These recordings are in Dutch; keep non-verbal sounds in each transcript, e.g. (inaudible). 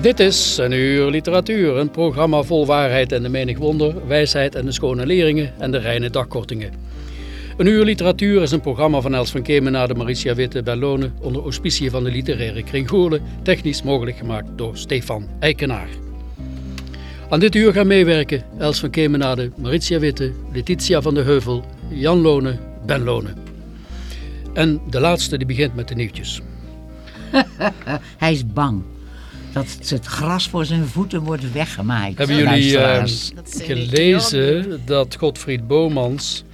Dit is een uur literatuur, een programma vol waarheid en de menig wonder, wijsheid en de schone leringen en de reine dagkortingen. Een uur literatuur is een programma van Els van Kemenade, Maritia Witte, Bellone, onder auspicie van de literaire kring technisch mogelijk gemaakt door Stefan Eikenaar. Aan dit uur gaan meewerken Els van Kemenade, Maritia Witte, Letitia van de Heuvel, Jan Lone, Ben Lone. En de laatste die begint met de nieuwtjes. (laughs) Hij is bang dat het gras voor zijn voeten wordt weggemaaid. Hebben jullie eh, gelezen dat Godfried Bomans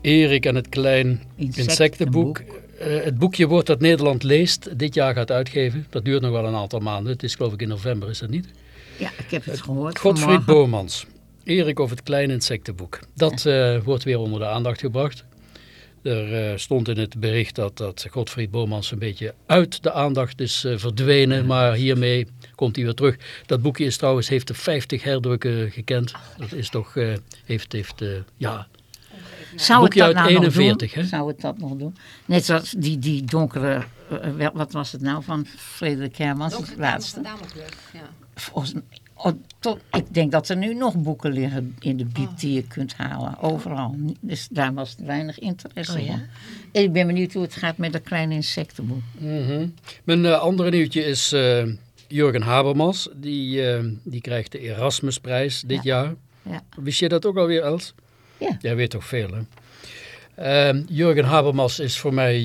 Erik en het Klein Insectenboek, eh, het boekje Woord dat Nederland leest, dit jaar gaat uitgeven. Dat duurt nog wel een aantal maanden. Het is geloof ik in november, is dat niet? Ja, ik heb het gehoord Godfried. Bomans, Erik of het Klein Insectenboek. Dat eh, wordt weer onder de aandacht gebracht. Er eh, stond in het bericht dat, dat Godfried Bomans een beetje uit de aandacht is eh, verdwenen, maar hiermee komt hij weer terug. Dat boekje is trouwens, heeft de 50 herdrukken gekend. Dat is toch, eh, heeft, heeft eh, ja, Zou boekje het dat uit nou 41, nog doen? hè? Zou het dat nog doen? Net zoals die, die donkere, wat was het nou van Frederik Hermans, het laatste. Ja. Volgens, oh, tot, ik denk dat er nu nog boeken liggen in de bieb die je kunt halen, overal. Dus daar was weinig interesse Oh, ja? in. En ik ben benieuwd hoe het gaat met dat kleine insectenboek. Mhm. Mijn eh, andere nieuwtje is eh, Jurgen Habermas. Die, eh, die krijgt de Erasmusprijs dit jaar. Ja. Wist je dat ook alweer, Els? Ja. Jij weet toch veel, hè? Ehm, Jurgen Habermas is voor mij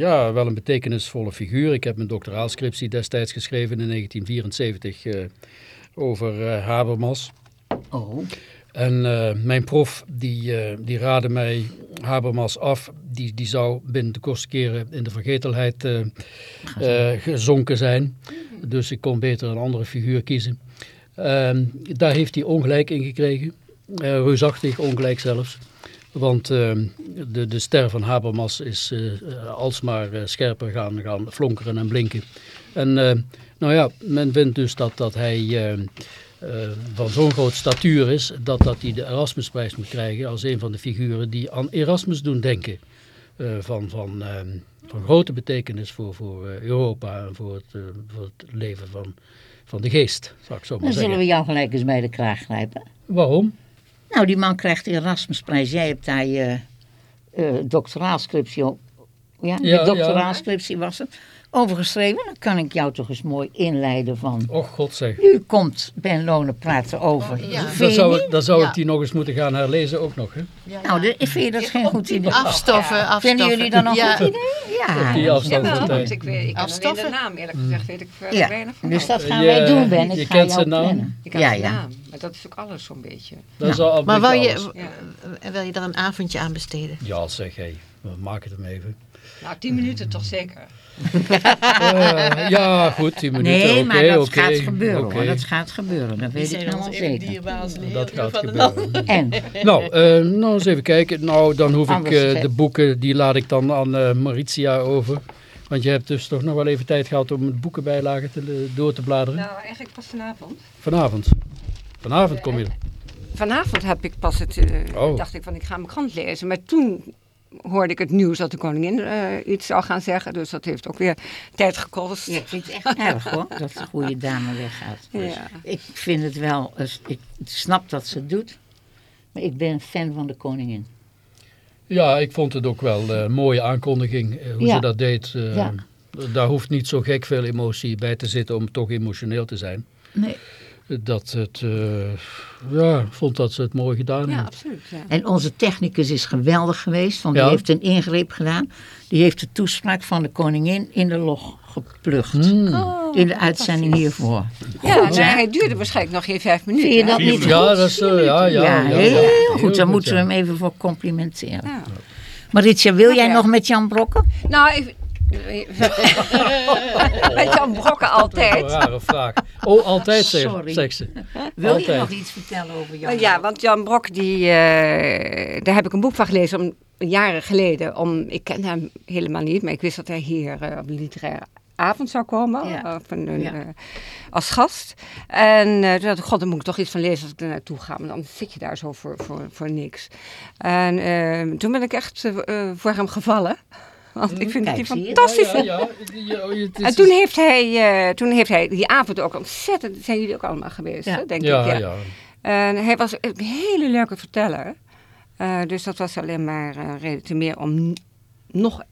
ja, wel een betekenisvolle figuur. Ik heb mijn doctoraalscriptie destijds geschreven in 1974 eh, over eh, Habermas. Oh, En eh, mijn prof die, eh, die raadde mij Habermas af. Die, die zou binnen de kortste keren in de vergetelheid gezonken zijn. Dus ik kon beter een andere figuur kiezen. Ehm, daar heeft hij ongelijk in gekregen. Reusachtig ongelijk zelfs. Want ehm, de, de ster van Habermas is eh, alsmaar scherper gaan, gaan flonkeren en blinken. En nou ja, men vindt dus dat, dat hij eh, eh, van zo'n groot statuur is, dat, dat hij de Erasmusprijs moet krijgen als een van de figuren die aan Erasmus doen denken. Eh, van, van, ehm, van grote betekenis voor, voor Europa en voor het, voor het leven van, van de geest, zou ik zo maar dan zullen we jou gelijk eens bij de kraag grijpen. Waarom? Nou, die man krijgt de Erasmusprijs. Jij hebt daar je doctoraalscriptie op. Ja, je Ja, ja. doctoraalscriptie was het. Overgeschreven. Dan kan ik jou toch eens mooi inleiden van... Och, god zeg. Nu komt Ben Lone praten over. Oh, ja. Dan zou, ik, dan zou Ja. ik die nog eens moeten gaan herlezen ook nog, hè? Nou, de, vind je dat geen goed idee? Afstoffen, afstoffen. Vinden jullie dat een ja. goed idee? Ja. Die tijd. want ik weet, ik Afstoffen? de naam eerlijk gezegd, weet ik verder Ja, weinig van. dus dat gaan Je- wij doen, Ben. Ik je ga kent zijn naam? Ik ken Ja, zijn ja. naam, maar dat is ook alles zo'n beetje. Dat is al een Maar beetje wil je. Ja. wil je daar een avondje aan besteden? Ja, zeg hé. We maken het hem even. Nou, tien minuten toch zeker. Eh, ja, goed, 10 minuten. Nee, oké, maar dat oké, gaat gebeuren oké. hoor. Dat gaat gebeuren. Dat weet ik even zeker. Dat gaat van de nacht. gebeuren. En? Nou, eh, nou, eens even kijken. Nou, dan hoef ik Anders eh, ge- de boeken, die laat ik dan aan eh, Maritia over. Want je hebt dus toch nog wel even tijd gehad om de boekenbijlagen te, door te bladeren. Nou, eigenlijk pas vanavond. Vanavond. Vanavond kom je. Vanavond heb ik pas het, eh, Oh. dacht ik van ik ga mijn krant lezen. Maar toen hoorde ik het nieuws dat de koningin eh, iets zou gaan zeggen. Dus dat heeft ook weer tijd gekost. Ja, ik vind het echt erg hoor, dat de goede dame weggaat. Ja. Ik vind het wel, eh, ik snap dat ze het doet, maar ik ben fan van de koningin. Ja, ik vond het ook wel eh, een mooie aankondiging eh, hoe Ja. ze dat deed. Eh, Ja. Daar hoeft niet zo gek veel emotie bij te zitten om toch emotioneel te zijn. Nee. Dat het, eh, ja, ik vond dat ze het mooi gedaan Ja, heeft. absoluut. Ja. En onze technicus is geweldig geweest, want die Ja. heeft een ingreep gedaan. Die heeft de toespraak van de koningin in de log geplucht. Hmm. in de uitzending hiervoor. Ja, Goed, nou, hij duurde waarschijnlijk nog geen vijf minuten. Vind je dat niet Ja, goed? dat is, eh, ja, ja, Ja, ja, heel ja. goed. Daar moeten we ja. hem even voor complimenteren. Ja. Maritja, wil jij Ja. nog met Jan Brokken? Nou, ik... (laughs) Met Jan Brokken Een altijd. rare vraag. Oh, altijd, Sorry. zegt ze. (laughs) Wil Altijd. je nog iets vertellen over Jan ja, want Jan Brok, die, eh, daar heb ik een boek van gelezen om, jaren geleden. Om, ik ken hem helemaal niet, maar ik wist dat hij hier eh, op de literaire avond zou komen. Ja. Of een, een, Ja. eh, als gast. En eh toen dacht ik, god, dan moet ik toch iets van lezen als ik er naartoe ga. Want dan zit je daar zo voor, voor, voor niks. En eh, toen ben ik echt eh, eh, voor hem gevallen. Want ik vind kijk, die fantastisch. Ja, ja, ja. Ja, oh, het is- En toen heeft, hij, eh, toen heeft hij die avond ook ontzettend, zijn jullie ook allemaal geweest, Ja. hè, denk ja, ik. ja. En hij was een hele leuke verteller. Eh, dus dat was alleen maar eh, reden te meer om nog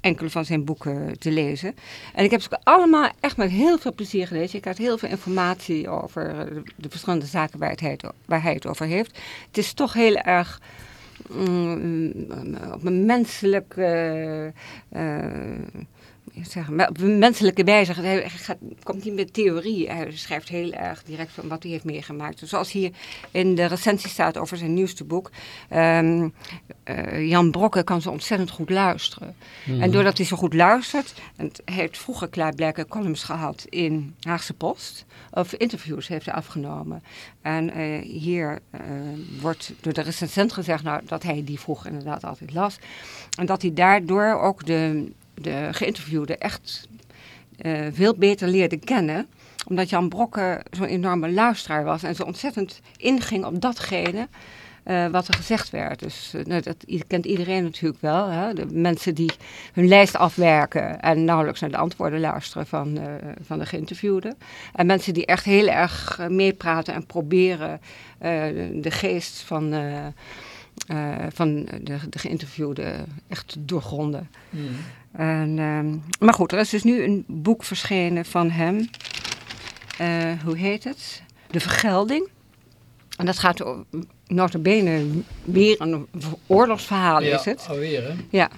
enkele van zijn boeken te lezen. En ik heb ze allemaal echt met heel veel plezier gelezen. Ik had heel veel informatie over de, de verschillende zaken waar, het het, waar hij het over heeft. Het is toch heel erg mm, op een menselijke, eh, zeg maar, op een menselijke wijze. Hij gaat, komt niet met theorie. Hij schrijft heel erg direct van wat hij heeft meegemaakt. Dus zoals hier in de recensie staat over zijn nieuwste boek. ehm, eh, Jan Brokke kan zo ontzettend goed luisteren. En doordat hij zo goed luistert, en hij heeft vroeger klaarblijkelijk columns gehad in Haagse Post, of interviews heeft hij afgenomen. En eh, hier eh, wordt door de recensent gezegd nou, dat hij die vroeger inderdaad altijd las. En dat hij daardoor ook de, de geïnterviewde echt eh, veel beter leerde kennen omdat Jan Brokke zo'n enorme luisteraar was en zo ontzettend inging op datgene eh, wat er gezegd werd. Dus eh, nou, dat kent iedereen natuurlijk wel. Hè? De mensen die hun lijst afwerken en nauwelijks naar de antwoorden luisteren van, van de geïnterviewden. En mensen die echt heel erg meepraten en proberen de, geest van, van de, de geïnterviewde echt te doorgronden. En, ehm, maar goed, er is dus nu een boek verschenen van hem. Eh, hoe heet het? De Vergelding. En dat gaat o- nota bene weer een oorlogsverhaal ja, is het. alweer, hè? Ja,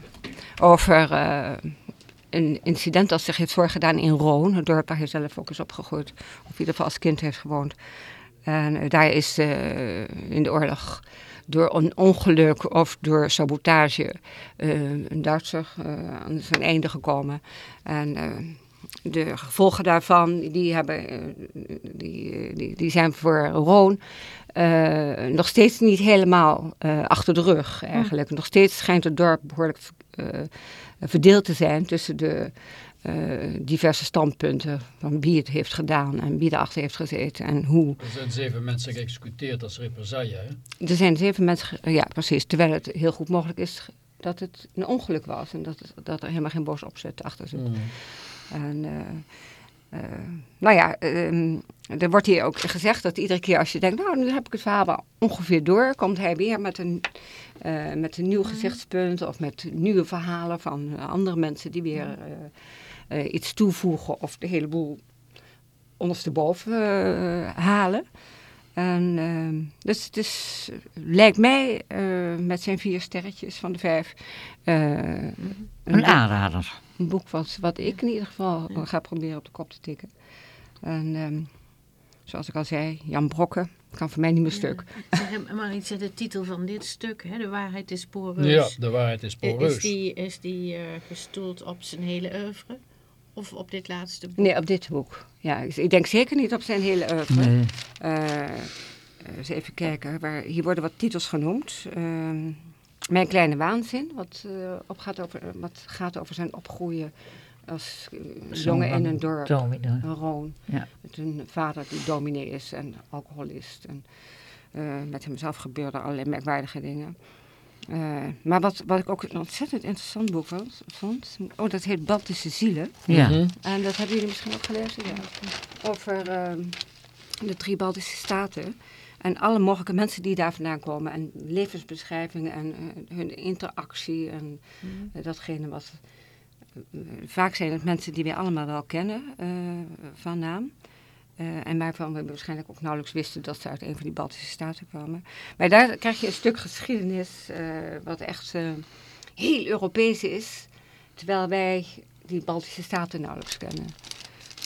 over eh, een incident dat zich heeft voorgedaan in Roon, het dorp waar hij zelf ook is opgegroeid, of in ieder geval als kind heeft gewoond. En eh, daar is in de oorlog door een ongeluk of door sabotage eh, een Duitser eh, aan zijn einde gekomen. En eh, de gevolgen daarvan, die, hebben, die, die, die zijn voor Roon nog steeds niet helemaal achter de rug eigenlijk. Nog steeds schijnt het dorp behoorlijk eh, verdeeld te zijn tussen de diverse standpunten van wie het heeft gedaan en wie erachter heeft gezeten en hoe. Er zijn zeven mensen geëxecuteerd als represaille, hè? Er zijn zeven mensen, ja precies, terwijl het heel goed mogelijk is dat het een ongeluk was en dat, het- dat er helemaal geen boos opzet achter zit. En, eh, eh, nou ja, ehm, er wordt hier ook gezegd dat iedere keer als je denkt, nou, nu heb ik het verhaal wel ongeveer door, komt hij weer met een, eh, met een nieuw gezichtspunt of met nieuwe verhalen van eh, andere mensen die weer eh, eh, iets toevoegen of de hele boel ondersteboven eh, halen. En, ehm, dus het is, lijkt mij eh, met zijn vier sterretjes van de vijf eh, een Een aanrader. een boek wat, wat ik in ieder geval ga proberen op de kop te tikken. En ehm, zoals ik al zei, Jan Brokken kan voor mij niet meer stuk. Zeg, Maar iets de titel van dit stuk, hè, De waarheid is Ja, poreus. de waarheid is poreus. Is die, is die eh, gestoeld op zijn hele oeuvre? Of op dit laatste boek? Nee, op dit boek. Ja, ik denk zeker niet op zijn hele oeuvre. Nee. Eh, eens even kijken. Waar, hier worden wat titels genoemd. Ehm, Mijn kleine waanzin, wat, eh, opgaat over, wat gaat over zijn opgroeien als eh, jongen in een dorp. Dominee. Een Roon. Ja. Met een vader die dominee is en alcoholist. En eh, met hemzelf gebeurden allerlei merkwaardige dingen. Eh, maar wat, wat ik ook een ontzettend interessant boek was, vond. Oh, dat heet Baltische Zielen. Ja. Mhm. En dat hebben jullie misschien ook gelezen, ja. Over ehm, de drie Baltische staten. En alle mogelijke mensen die daar vandaan komen. En levensbeschrijvingen en eh, hun interactie. En eh, datgene wat... vaak zijn het mensen die wij allemaal wel kennen eh, van naam. Eh, en waarvan we waarschijnlijk ook nauwelijks wisten dat ze uit een van die Baltische staten kwamen. Maar daar krijg je een stuk geschiedenis eh, wat echt eh, heel Europees is. Terwijl wij die Baltische staten nauwelijks kennen.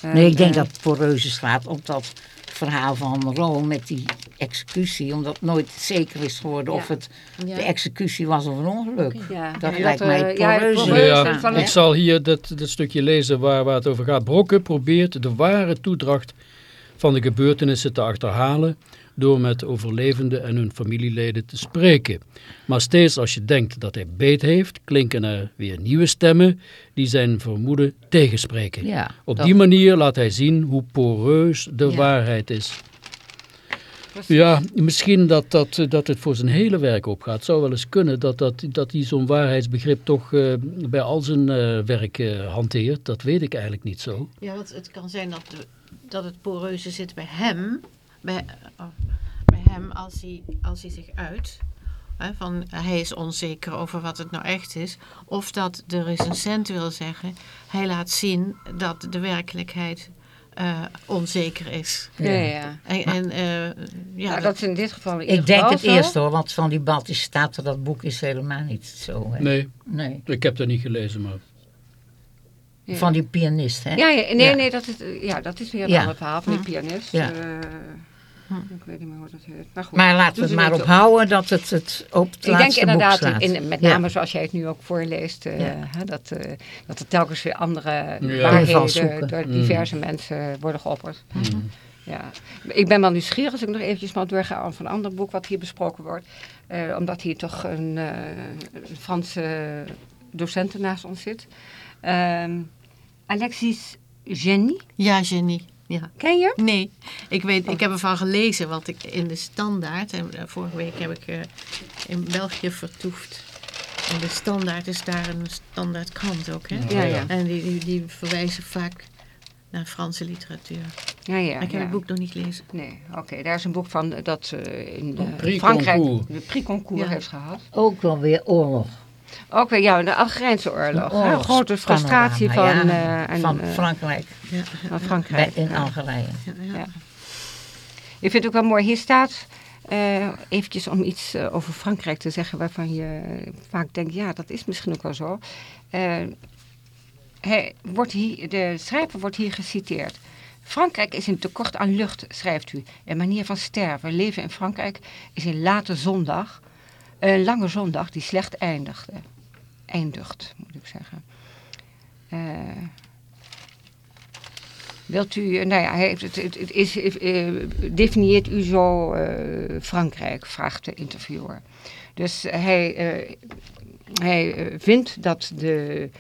Nee, ik denk dat het Poreuze slaat op dat verhaal van Rome met die executie. Omdat nooit zeker is geworden Ja. of het Ja. de executie was of een ongeluk. Ja. Dat lijkt dat, mij het Poreuze. Ik zal hier dat, dat stukje lezen waar, waar het over gaat. Brokke probeert de ware toedracht van de gebeurtenissen te achterhalen door met overlevenden en hun familieleden te spreken. Maar steeds als je denkt dat hij beet heeft, klinken er weer nieuwe stemmen die zijn vermoeden tegenspreken. Ja, Op die manier laat hij zien hoe poreus de Ja. waarheid is. Ja, misschien dat, dat, dat het voor zijn hele werk opgaat. Het zou wel eens kunnen dat, dat, dat hij zo'n waarheidsbegrip toch eh, bij al zijn eh, werk eh, hanteert. Dat weet ik eigenlijk niet zo. Ja, want het kan zijn dat, de, dat het poreuze zit bij hem, bij, bij hem als hij, als hij zich uit. Hè, van, hij is onzeker over wat het nou echt is. Of dat de recensent wil zeggen, hij laat zien dat de werkelijkheid eh, onzeker is. Ja, ja. En, en eh, ja, Ja, dat- dat is in dit geval in Ik denk het zo. eerste hoor, want van die Baltische Staten, dat boek is helemaal niet zo. Hè? Nee, Nee. ik heb dat niet gelezen, maar... Ja. Van die pianist, hè? Ja, ja, nee, Ja. nee, dat is, ja, dat is weer een Ja. ander verhaal van die pianist. Ja. Eh, Ik weet niet meer hoe dat heet. Maar goed. Maar laten we het maar niet op toe. houden dat het, het op het Ik denk laatste boek inderdaad, staat. in, met Ja. name zoals jij het nu ook voorleest, eh, Ja. hè, dat, eh, dat er telkens weer andere Ja. waarheden door Mm. diverse mensen worden geopperd. Ja. Ik ben wel nieuwsgierig als ik nog eventjes maar doorga van een ander boek wat hier besproken wordt. Eh, omdat hier toch een, eh, een Franse docent naast ons zit. Ehm, Alexis Genie, ja, genie. Ja. ken je? Nee, ik, weet, ik heb ervan gelezen, want ik in de standaard, en eh, vorige week heb ik eh, in België vertoefd. En de standaard is daar een standaard krant ook, hè? Ja, ja. En die, die, die verwijzen vaak naar Franse literatuur. Ja, ja. Maar ik heb ja. het boek nog niet gelezen. Nee, oké. Daar is een boek van dat eh, in Prix Frankrijk de Prix Concours Ja. heeft gehad. Ook wel weer oorlog. Ook weer, ja, de Algerijnse oorlog. Een hè. grote frustratie van, ja, eh, en, van eh, Frankrijk Ja, van bij, Frankrijk. in. Algerije. ja. Ik vind het ook wel mooi. Hier staat eh, eventjes om iets over Frankrijk te zeggen waarvan je vaak denkt, ja, dat is misschien ook wel zo. Hij wordt hier, de schrijver wordt hier geciteerd. Frankrijk is een tekort aan lucht, schrijft u. Een manier van sterven. Leven in Frankrijk is een late zondag. Een lange zondag die slecht eindigde. Eindigt, moet ik zeggen. Eh, Wilt u, nou ja, heeft het, het, is, eh, definieert u zo eh, Frankrijk, vraagt de interviewer. Dus hij, eh, hij eh, vindt dat, de,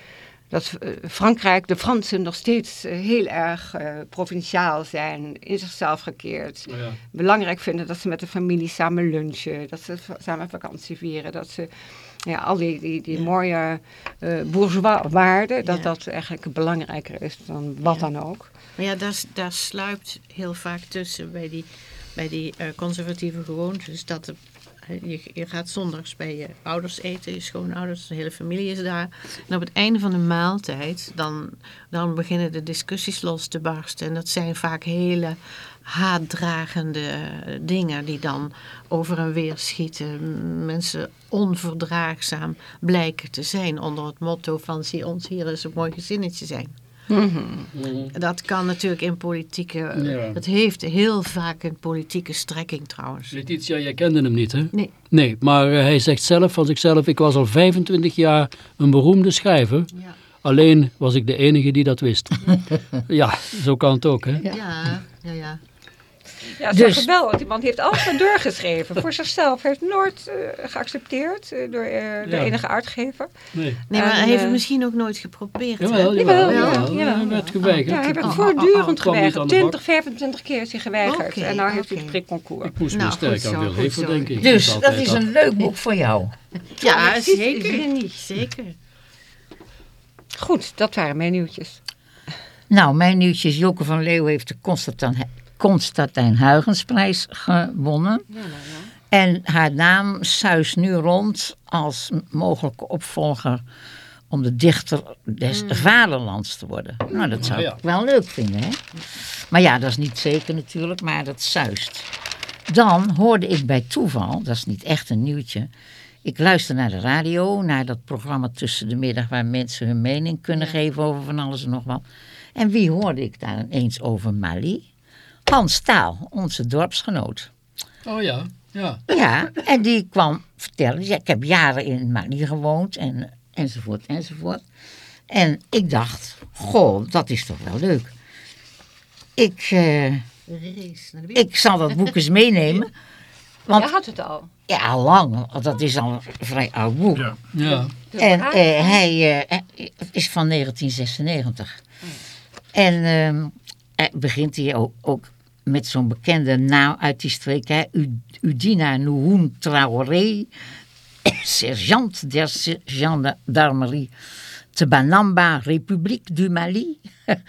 dat eh, Frankrijk, de Fransen nog steeds eh, heel erg eh, provinciaal zijn, in zichzelf gekeerd. Ja. Belangrijk vinden dat ze met de familie samen lunchen, dat ze samen vakantie vieren, dat ze ja, al die, die, die mooie eh bourgeois waarden, dat Ja. dat eigenlijk belangrijker is dan wat Ja. dan ook. Maar ja, daar, daar sluipt heel vaak tussen bij die, bij die eh, conservatieve gewoontes. Dat de, je, je gaat zondags bij je ouders eten, je schoonouders, de hele familie is daar. En op het einde van de maaltijd, dan, dan beginnen de discussies los te barsten. En dat zijn vaak hele haatdragende eh, dingen die dan over en weer schieten. Mensen onverdraagzaam blijken te zijn onder het motto van zie ons hier eens een mooi gezinnetje zijn. Dat kan natuurlijk in politieke... Ja. Het heeft heel vaak een politieke strekking trouwens. Letitia, jij kende hem niet, hè? Nee. Nee, maar eh, hij zegt zelf van zichzelf, ik was al 25 jaar een beroemde schrijver. Ja, Alleen was ik de enige die dat wist. (laughs) ja, zo kan het ook, hè? ja, ja. ja. Ja, Dus- dus, geweldig. Die man heeft alles maar doorgeschreven. Voor zichzelf. Hij heeft nooit eh, geaccepteerd eh, door eh, de Ja. enige uitgever. Nee. Nee, maar En, hij heeft het misschien ook nooit geprobeerd. Jawel, Jawel, jawel, ja. Hij werd geweigerd. Ja, hij Oh, oh, voortdurend oh, oh. Geweigerd. de bak. 20, 25 keer is hij geweigerd. En nu heeft hij het prikconcours. Ik moest me Nou, sterk goed aan zo. denken. Dus dat altijd is een leuk boek voor jou. Ja, zeker. Zeker. Goed, dat waren mijn nieuwtjes. Nou, mijn nieuwtje is Joke van Leeuw heeft de Constantin, Constantijn Huygensprijs gewonnen. En haar naam suist nu rond als mogelijke opvolger om de dichter des vaderlands te worden. Nou, dat zou Ja, ja. ik wel leuk vinden, hè? Maar ja, dat is niet zeker natuurlijk, maar dat zuist. Dan hoorde ik bij toeval, dat is niet echt een nieuwtje. Ik luister naar de radio, naar dat programma tussen de middag waar mensen hun mening kunnen geven over van alles en nog wat. En wie hoorde ik daar ineens over Mali? Hans Taal, onze dorpsgenoot. Oh ja, ja. Ja, en die kwam vertellen, ja, ik heb jaren in Mali gewoond en, enzovoort enzovoort. En ik dacht, goh, dat is toch wel leuk. Ik, eh, ik zal dat boek eens meenemen. Want Je had het al. ja, lang, want dat is al een vrij oud boek. Ja. ja. En eh, hij eh, is van 1996. En ehm, hij begint hier ook, ook met zo'n bekende naam uit die streek. Hè? Udina Nuhun Traoré, sergeant der gendarmerie te Banamba, Republiek du Mali,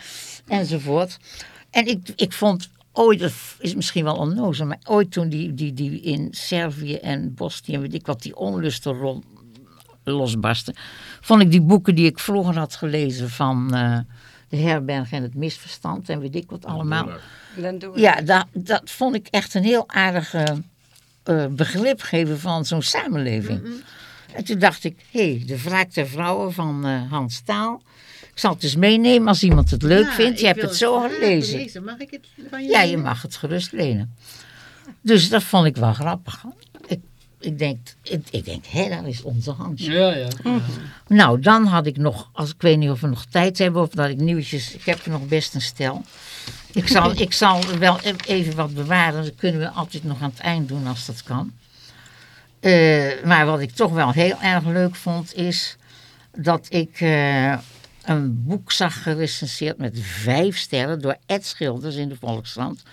(laughs) enzovoort. En ik, ik vond ooit, dat is misschien wel onnozel, maar ooit toen die, die, die in Servië en Bosnië, weet ik wat, die onlusten rond, losbarsten, vond ik die boeken die ik vroeger had gelezen van eh, De Herberg en het Misverstand en weet ik wat allemaal. Dan doen we Ja, dat, dat vond ik echt een heel aardige eh, begrip geven van zo'n samenleving. En toen dacht ik, hé, hey, de wraak der vrouwen van eh, Hans Taal. Ik zal het eens meenemen als iemand het leuk Ja, vindt. Je hebt het zo gelezen. Mag ik het van je Ja, je mag het gerust lenen. Dus dat vond ik wel grappig. Ik, denk, ik, ik denk hé, dat is onze Hans. Ja, ja. Nou, dan had ik nog, als ik weet niet of we nog tijd hebben of dat ik nieuwtjes, ik heb er nog best een stel. Ik zal, (laughs) ik zal wel e- even wat bewaren, dat kunnen we altijd nog aan het eind doen als dat kan. Eh, maar wat ik toch wel heel erg leuk vond is dat ik eh, een boek zag gerecenseerd met vijf sterren door Ed Schilders in de Volkskrant.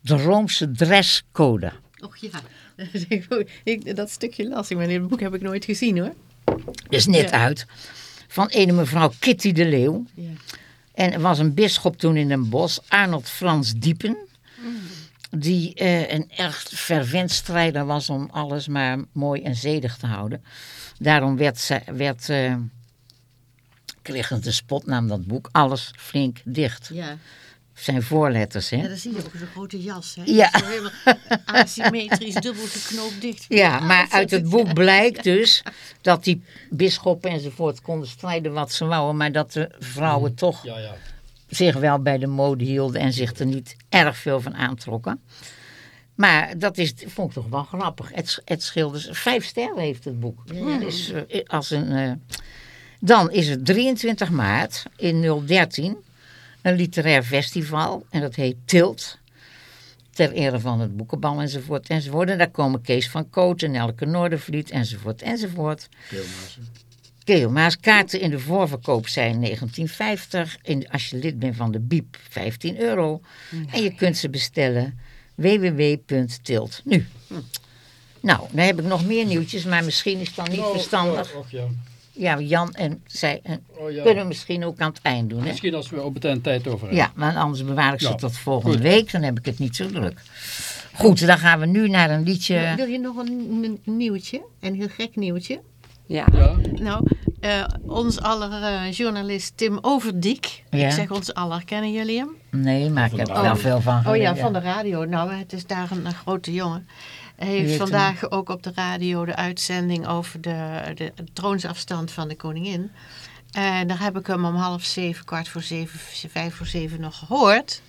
De Roomse dresscode. Och ja, (laughs) ik, dat stukje las ik, maar dit boek heb ik nooit gezien hoor. Dus net Ja. uit. Van ene mevrouw Kitty de Leeuw. Ja. En er was een bisschop toen in Den Bosch, Arnold Frans Diepen. Die eh, een erg fervent strijder was om alles maar mooi en zedig te houden. Daarom werd, ze, werd eh, kreeg het de spotnaam dat boek Alles Flink Dicht. Ja. Zijn voorletters, hè? ja, dan zie je ook zo'n grote jas. Hè? Ja. Dat helemaal asymmetrisch, (laughs) dubbel geknoopt dicht. Ja, maar uit het boek blijkt (laughs) dus dat die bisschoppen enzovoort konden strijden wat ze wouden, maar dat de vrouwen toch Ja, ja. zich wel bij de mode hielden en zich er niet erg veel van aantrokken. Maar dat is, vond ik toch wel grappig. Het, het Schilders, vijf sterren heeft het boek. Dus, eh, als een, eh, dan is het 23 maart in 013 een literair festival en dat heet Tilt. Ter ere van het boekenbal enzovoort enzovoort. En daar komen Kees van Koot en Elke Noordervliet enzovoort enzovoort. Keel Maas. Kaarten in de voorverkoop zijn 1950. In, als je lid bent van de BIEB 15 euro. En je kunt ze bestellen www.tilt. Nu. Nou, dan heb ik nog meer nieuwtjes, maar misschien is het dan niet Nou, verstandig. och, ja. Ja, Jan en zij en Oh, ja. kunnen we misschien ook aan het eind doen. Hè? Misschien als we op het eind tijd over hebben. Ja, maar anders bewaar ik ze Ja, tot volgende goed. week. Dan heb ik het niet zo druk. Goed, dan gaan we nu naar een liedje. Wil je nog een, een nieuwtje? Een heel gek nieuwtje? Ja. Ja. Nou, eh, ons aller eh, journalist Tim Overdiek. Ja. Ik zeg ons aller, kennen jullie hem? Nee, maar ik heb er wel veel van Oh ja, van de radio. Nou, het is daar een, een grote jongen. Heeft vandaag ook op de radio de uitzending over de, de, troonsafstand van de koningin. En daar heb ik hem om half zeven, kwart voor zeven, vijf voor zeven nog gehoord.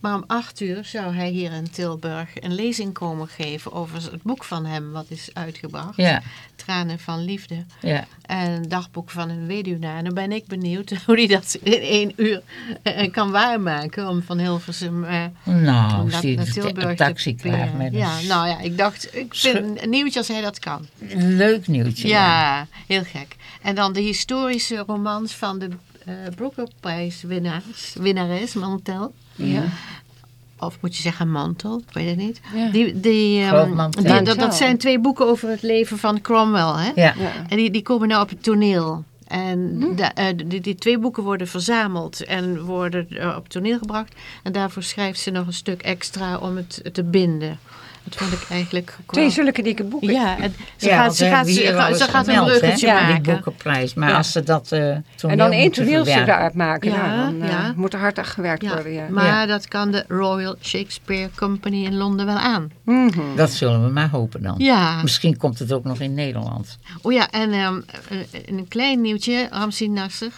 Maar om acht uur zou hij hier in Tilburg een lezing komen geven over het boek van hem wat is uitgebracht. Ja, Tranen van Liefde. ja. En een dagboek van een weduwnaar. En dan ben ik benieuwd (laughs) hoe hij dat in één uur eh, kan waarmaken. Om van Hilversum eh, Nou, hij naar Tilburg een te taxi brengen. met een Ja, nou ja, ik dacht, ik vind een nieuwtje als hij dat kan. leuk nieuwtje. Ja, heel gek. En dan de historische romans van de eh Brooker-prijswinnaars, winnares Mantel. Ja. Of moet je zeggen Mantel, ik weet het niet. Ja. Die, die, ehm, Groot Mantel. die- dat, zijn twee boeken over het leven van Cromwell. Hè? Ja. Ja. En die, die komen nou op het toneel En Hm. de, eh, die, die twee boeken worden verzameld en worden eh, op toneel gebracht. En daarvoor schrijft ze nog een stuk extra om het te binden. Dat vond ik eigenlijk... ook Twee zulke dikke boeken. Ja, en ze Ja, gaat, ze gaat, ze, gaat- alles ze gaat een bruggetje maken. Die boekenprijs. Maar Ja. als ze dat eh En dan één toneelstuk eruit maken. Ja, nou, dan ja. moet er hard aan gewerkt Ja, worden. Ja. maar Ja. dat kan de Royal Shakespeare Company in Londen wel aan. Mhm. Dat zullen we maar hopen dan. Ja. Misschien komt het ook nog in Nederland. Oh ja, en ehm, eh, een klein nieuwtje. Ramsi Nasser,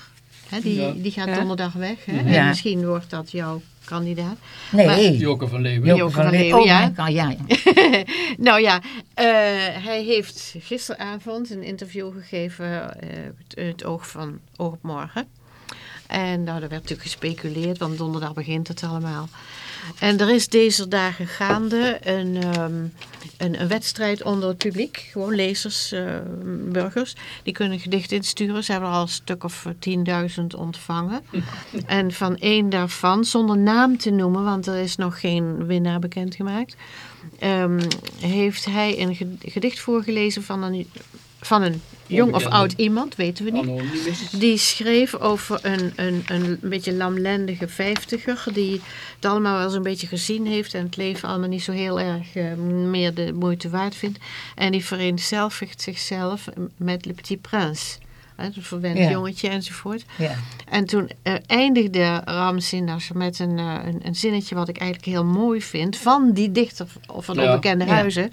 hè, die, Ja. die gaat donderdag weg. Hè? Ja. En misschien wordt dat jouw kandidaat. Nee. Joke van Leeuwen. Jo- Joke van Leeuwen, oh, ja. my God, ja. ja. (laughs) nou ja, eh, hij heeft gisteravond een interview gegeven, eh, het, het oog van oog op morgen. En nou, er werd natuurlijk gespeculeerd, want donderdag begint het allemaal. En er is deze dagen gaande een, ehm, een, een wedstrijd onder het publiek. Gewoon lezers, eh, burgers. Die kunnen gedichten insturen. Ze hebben er al een stuk of eh, 10.000 ontvangen. (laughs) En van één daarvan, zonder naam te noemen, want er is nog geen winnaar bekendgemaakt. ehm, heeft hij een ge- gedicht voorgelezen van een, van een jong of oud iemand, weten we niet. Die schreef over een, een, een beetje lamlendige vijftiger die het allemaal wel zo'n beetje gezien heeft en het leven allemaal niet zo heel erg eh, meer de moeite waard vindt. En die vereenzelvigt zichzelf met Le Petit Prince. Een verwend Ja. jongetje enzovoort. ja. En toen eh, eindigde Ramsinders met een, eh, een, een zinnetje wat ik eigenlijk heel mooi vind van die dichter van Ja. Onbekende Ja. Huizen.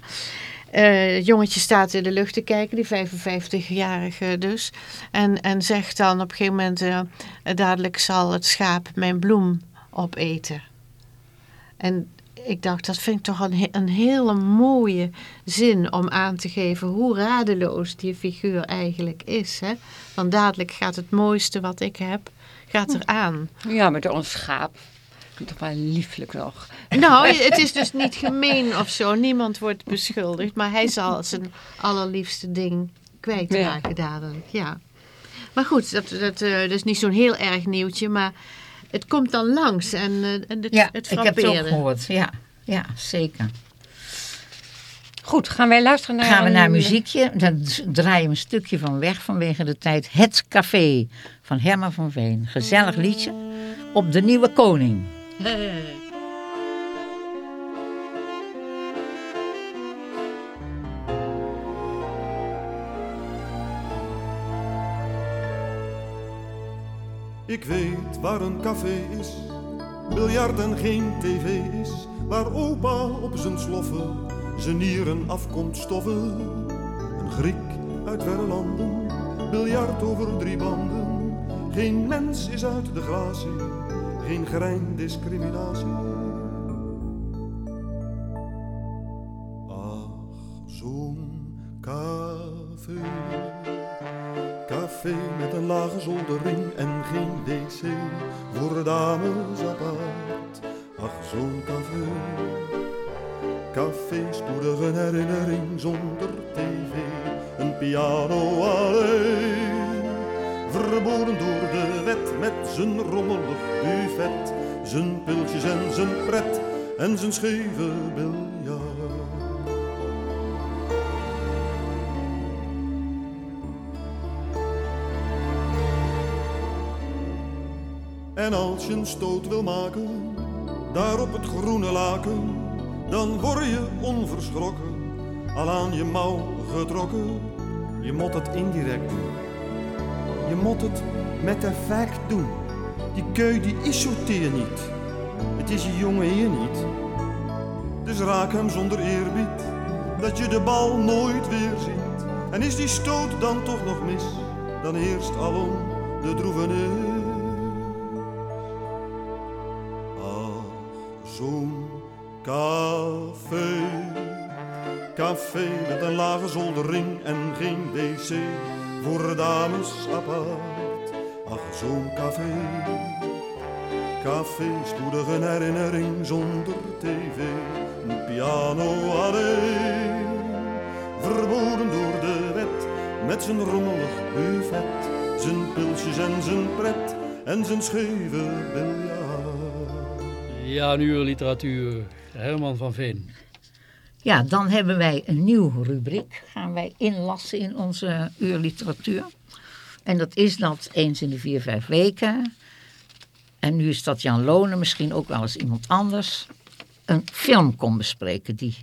Het jongetje staat in de lucht te kijken, die 55-jarige dus. En, en zegt dan op een gegeven moment, eh, dadelijk zal het schaap mijn bloem opeten. En ik dacht, dat vind ik toch een, een hele mooie zin om aan te geven hoe radeloos die figuur eigenlijk is. Hè? Want dadelijk gaat het mooiste wat ik heb, gaat er aan. Ja, met ons schaap. Toch wel lieflijk nog. (laughs) Nou, het is dus niet gemeen of zo. Niemand wordt beschuldigd. Maar hij zal zijn allerliefste ding kwijtraken dadelijk. Ja. Maar goed, dat, dat, eh, dat is niet zo'n heel erg nieuwtje. Maar het komt dan langs. En, eh, en het, ja het ik heb het ook gehoord. Ja, ja zeker. Goed, gaan wij luisteren naar... Gaan we naar muziekje. Dan draaien we een stukje van weg vanwege de tijd. Het Café van Herman van Veen. Gezellig liedje op de Nieuwe Koning. (laughs) Ik weet waar een café is, biljart en geen tv is, waar opa op zijn sloffen zijn nieren afkomt stoffen. Een Griek uit verre landen, biljart over drie banden. Geen mens is uit de gratie, geen grein discriminatie. Stoot wil maken, daar op het groene laken, dan word je onverschrokken, al aan je mouw getrokken. Je moet het indirect doen. Je moet het met effect doen. Die keu die is zo teer niet. Het is je jonge heer niet. Dus raak hem zonder eerbied, dat je de bal nooit weer ziet. En is die stoot dan toch nog mis, dan heerst alom de droevenis. Met een lage zoldering en geen wc voor dames apart. Ach, zo'n café. Café, spoedig een herinnering zonder tv. Een piano alleen. Verboden door de wet, met zijn rommelig buffet. Zijn pilsjes en zijn pret en zijn scheve biljart. Ja, uur literatuur. Herman van Veen. Ja, dan hebben wij een nieuwe rubriek. Gaan wij inlassen in onze uurliteratuur. En dat is dat eens in de vier, vijf weken. En nu is dat Jan Lonen, misschien ook wel eens iemand anders. Een film kon bespreken die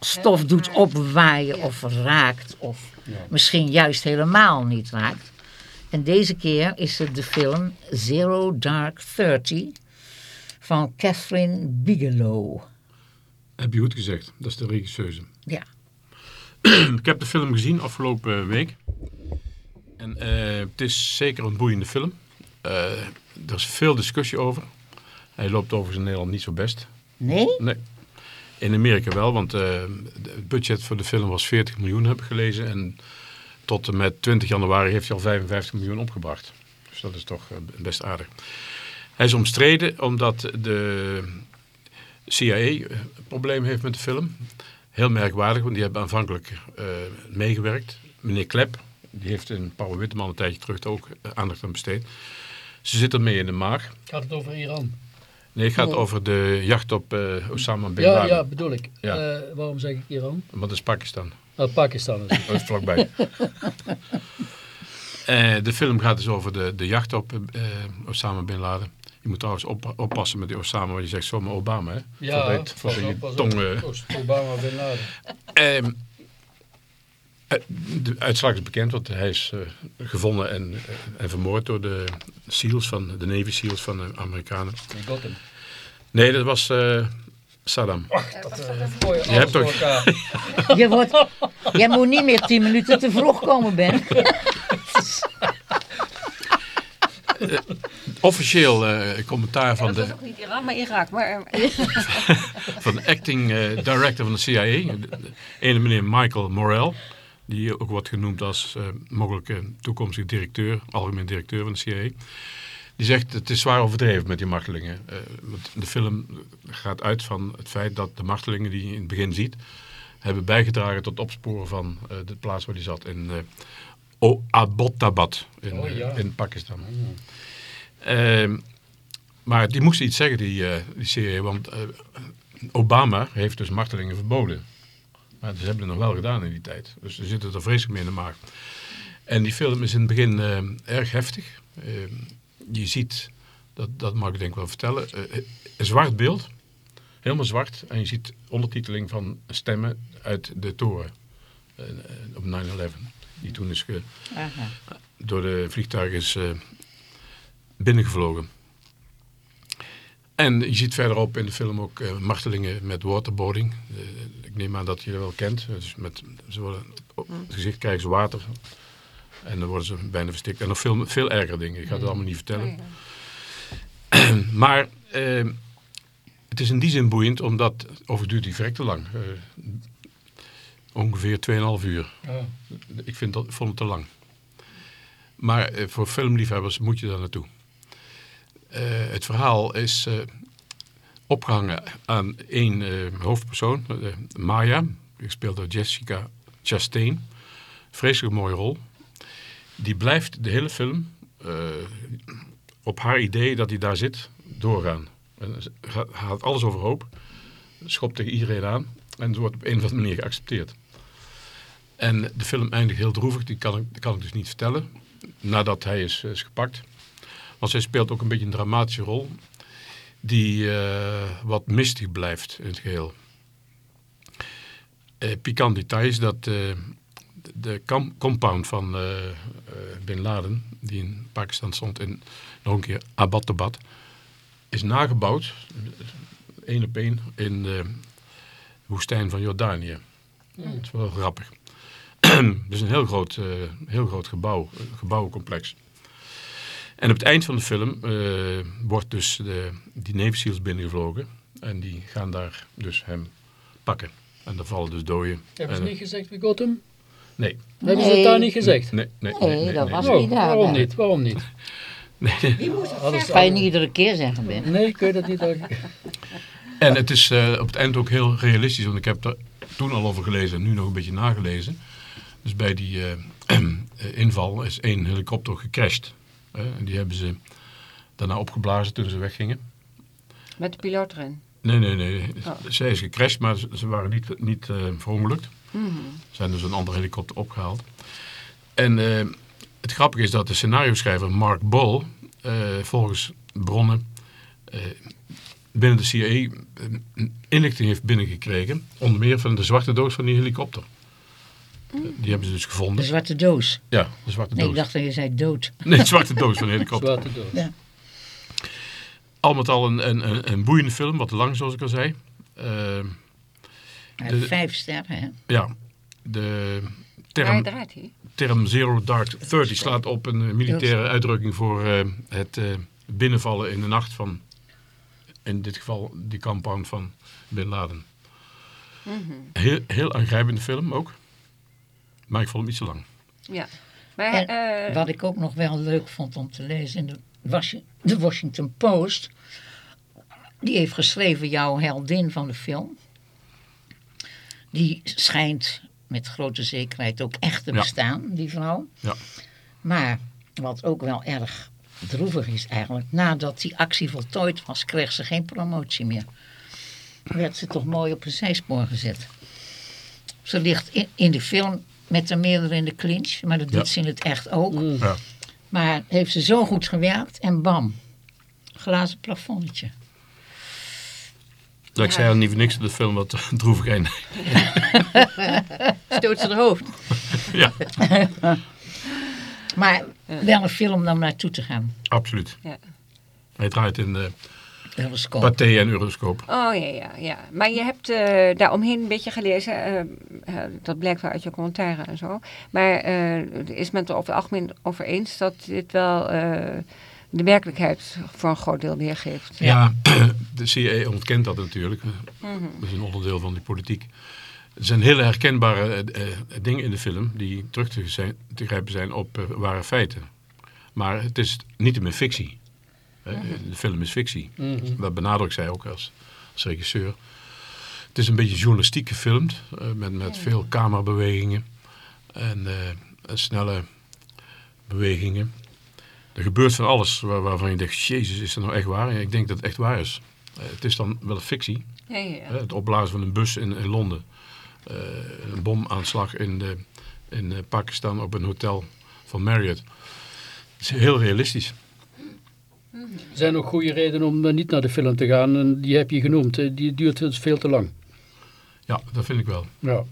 stof doet opwaaien of raakt. Of misschien juist helemaal niet raakt. En deze keer is het de film Zero Dark Thirty van Catherine Bigelow. Heb je goed gezegd. Dat is de regisseuse. Ja. (clears throat) Ik heb de film gezien afgelopen week. En eh, het is zeker een boeiende film. Eh, er is veel discussie over. Hij loopt overigens in Nederland niet zo best. Nee? Nee. In Amerika wel, want eh, het budget voor de film was 40 miljoen, heb ik gelezen. En tot en met 20 januari heeft hij al 55 miljoen opgebracht. Dus dat is toch eh, best aardig. Hij is omstreden omdat de CIA een probleem heeft met de film. Heel merkwaardig, want die hebben aanvankelijk eh, meegewerkt. Meneer Klep, die heeft in Pauw Witteman een tijdje terug ook eh, aandacht aan besteed. Ze zitten mee in de maag. Gaat het over Iran? Nee, het gaat over de jacht op eh, Osama Bin Ja, Laden. ja, bedoel ik. Ja. Eh, waarom zeg ik Iran? Want dat is Pakistan. Nou, Pakistan is het. Dat is vlakbij. (laughs) Eh, de film gaat dus over de, de jacht op eh, Osama Bin Laden. Je moet trouwens op, oppassen met die Osama, want je zegt zomaar Obama, hè? Ja, Voordat je- pas voordat je op, pas op. tong... eh, Obama Bin Laden. Ehm, eh, de uitslag is bekend, want hij is eh, gevonden en, en vermoord door de SEALs van de Navy SEALs van de Amerikanen. Ik got hem. Nee, dat was eh, Saddam. Dat uh, gooi je Je hebt toch-. (laughs) Je wordt, jij moet niet meer tien minuten te vroeg komen, Ben. (laughs) Officieel eh, commentaar van de, ook niet Iran, maar Irak. Maar, eh, (laughs) van de acting eh, director van de CIA, de, de ene meneer Michael Morrell, die ook wordt genoemd als eh, mogelijke toekomstige directeur, algemeen directeur van de CIA. Die zegt het is zwaar overdreven met die martelingen. Eh, de film gaat uit van het feit dat de martelingen die je in het begin ziet, hebben bijgedragen tot opsporen van eh, de plaats waar hij zat in eh O- Abbottabad in, Oh, ja. in Pakistan. Ehm, maar die moesten iets zeggen, die, eh, die CIA, want eh, Obama heeft dus martelingen verboden. Maar ze hebben het nog wel gedaan in die tijd. Dus ze zitten er vreselijk mee in de maag. En die film is in het begin eh, erg heftig. Eh, je ziet, dat, dat mag ik denk wel vertellen, een zwart beeld. Helemaal zwart. En je ziet ondertiteling van stemmen uit de toren op 9-11. Die toen is ge, door de vliegtuig is eh, binnengevlogen. En je ziet verderop in de film ook eh, martelingen met waterboarding. Eh, ik neem aan dat je dat wel kent. Dus met, ze worden, op het gezicht krijgen ze water. En dan worden ze bijna verstikt. En nog veel, veel erger dingen. Ik ga het allemaal niet vertellen. (clears throat) Maar het is in die zin boeiend, omdat overigens duurt die verrekt te lang. Ongeveer 2,5 uur. Ja. Ik vind dat, vond het te lang. Maar eh, voor filmliefhebbers moet je daar naartoe. Eh, het verhaal is eh, opgehangen aan één eh, hoofdpersoon, Maya, gespeeld door Jessica Chastain. Vreselijk mooie rol. Die blijft de hele film op haar idee dat hij daar zit doorgaan. En haalt alles overhoop, schopt tegen iedereen aan en het wordt op een of andere manier geaccepteerd. En de film eindigt heel droevig, die kan ik, kan ik dus niet vertellen, nadat hij is, is gepakt. Want zij speelt ook een beetje een dramatische rol, die eh, wat mistig blijft in het geheel. Eh, pikant detail is dat eh, de- compound van eh, eh, Bin Laden, die in Pakistan stond, in nog een keer Abbottabad, is nagebouwd, één op één, in de woestijn van Jordanië. Dat is wel grappig. (clears throat) dus een heel groot, eh, heel groot gebouw, gebouwencomplex. En op het eind van de film eh, wordt dus de, die Navy SEALs binnengevlogen. En die gaan daar dus hem pakken. En daar vallen dus doden. Hebben ze niet gezegd, we got hem? Nee. Hebben ze het daar niet gezegd? Nee, nee, Nee, dat was niet daar. waarom nee. niet? Waarom niet? (laughs) Ze Kan je niet iedere keer zeggen, Ben. Nee, kun je dat niet? ook? (laughs) En het is eh, op het eind ook heel realistisch, want ik heb er toen al over gelezen en nu nog een beetje nagelezen. Dus bij die eh, (clears throat) eh, inval is één helikopter gecrashed. Eh, en die hebben ze daarna opgeblazen toen ze weggingen. met de piloot erin. Nee, nee, nee. Oh. Zij is gecrashed, maar ze, waren niet, niet eh, verongelukt. Zijn dus een andere helikopter opgehaald. En het grappige is dat de scenario-schrijver Mark Ball, eh, volgens bronnen, binnen de CIA inlichting heeft binnengekregen. Onder meer van de zwarte doos van die helikopter. Eh, die hebben ze dus De gevonden. zwarte doos. Ja, de zwarte Nee, ik doos. dacht dat je zei dood. Nee, de zwarte doos van de helikopter. (laughs) Zwarte doos. Ja. Al met al een, een, een, een boeiende film, wat lang zoals ik al zei. Eh, De- vijf sterren, hè? ja, de term, draait hij? term Zero Dark 30 slaat op een eh, militaire uitdrukking voor eh, het eh, binnenvallen in de nacht van, in dit geval, die compound van Bin Laden. Heel, heel aangrijpende film ook, maar ik vond hem iets te lang. Ja. Maar, En eh, wat ik ook nog wel leuk vond om te lezen in de, Washi- de Washington Post. Die heeft geschreven jouw heldin van de film. Die schijnt met grote zekerheid ook echt te Ja. bestaan, die vrouw. Ja. Maar wat ook wel erg droevig is eigenlijk. Nadat die actie voltooid was, kreeg ze geen promotie meer. Werd ze toch mooi op een zijspoor gezet. Ze ligt in, in de film met de meerdere in de clinch. Maar dat doet ze in het echt ook. Ja. Maar heeft ze zo goed gewerkt en bam. Glazen plafonnetje. Ja, ik zei al niet voor niks dat de film wat droevig eindigt. (laughs) Stoot ze de hoofd. ja, Maar wel een film om naartoe te gaan. absoluut. Ja. Hij draait in de Euroscoop. Pathé en Euroscoop. Oh ja, ja, ja. Maar je hebt eh daaromheen een beetje gelezen. eh, eh, dat blijkt wel uit je commentaren en zo. Maar is men het er over het algemeen over eens dat dit wel de werkelijkheid voor een groot deel weergeeft? Ja, (clears throat) de CIA ontkent dat natuurlijk. Dat is een onderdeel van die politiek. Er zijn hele herkenbare dingen in de film die terug te, zijn, te grijpen zijn op ware feiten. Maar het is niet meer fictie. Eh, De film is fictie. Dat benadrukt zij ook als, als regisseur. Het is een beetje journalistiek gefilmd, eh, met, met veel camerabewegingen en eh, snelle bewegingen. Er gebeurt van alles waar- waarvan je denkt, jezus, is dat nou echt waar? En ik denk dat het echt waar is. Eh, het is dan wel een fictie. Ja, ja, het opblazen van een bus in, in Londen. Een bomaanslag in, de, in Pakistan op een hotel van Marriott. Het is heel realistisch. Er zijn ook goede redenen om eh, niet naar de film te gaan. En die heb je genoemd. Eh, Die duurt dus veel te lang. Ja, dat vind ik wel. Ja.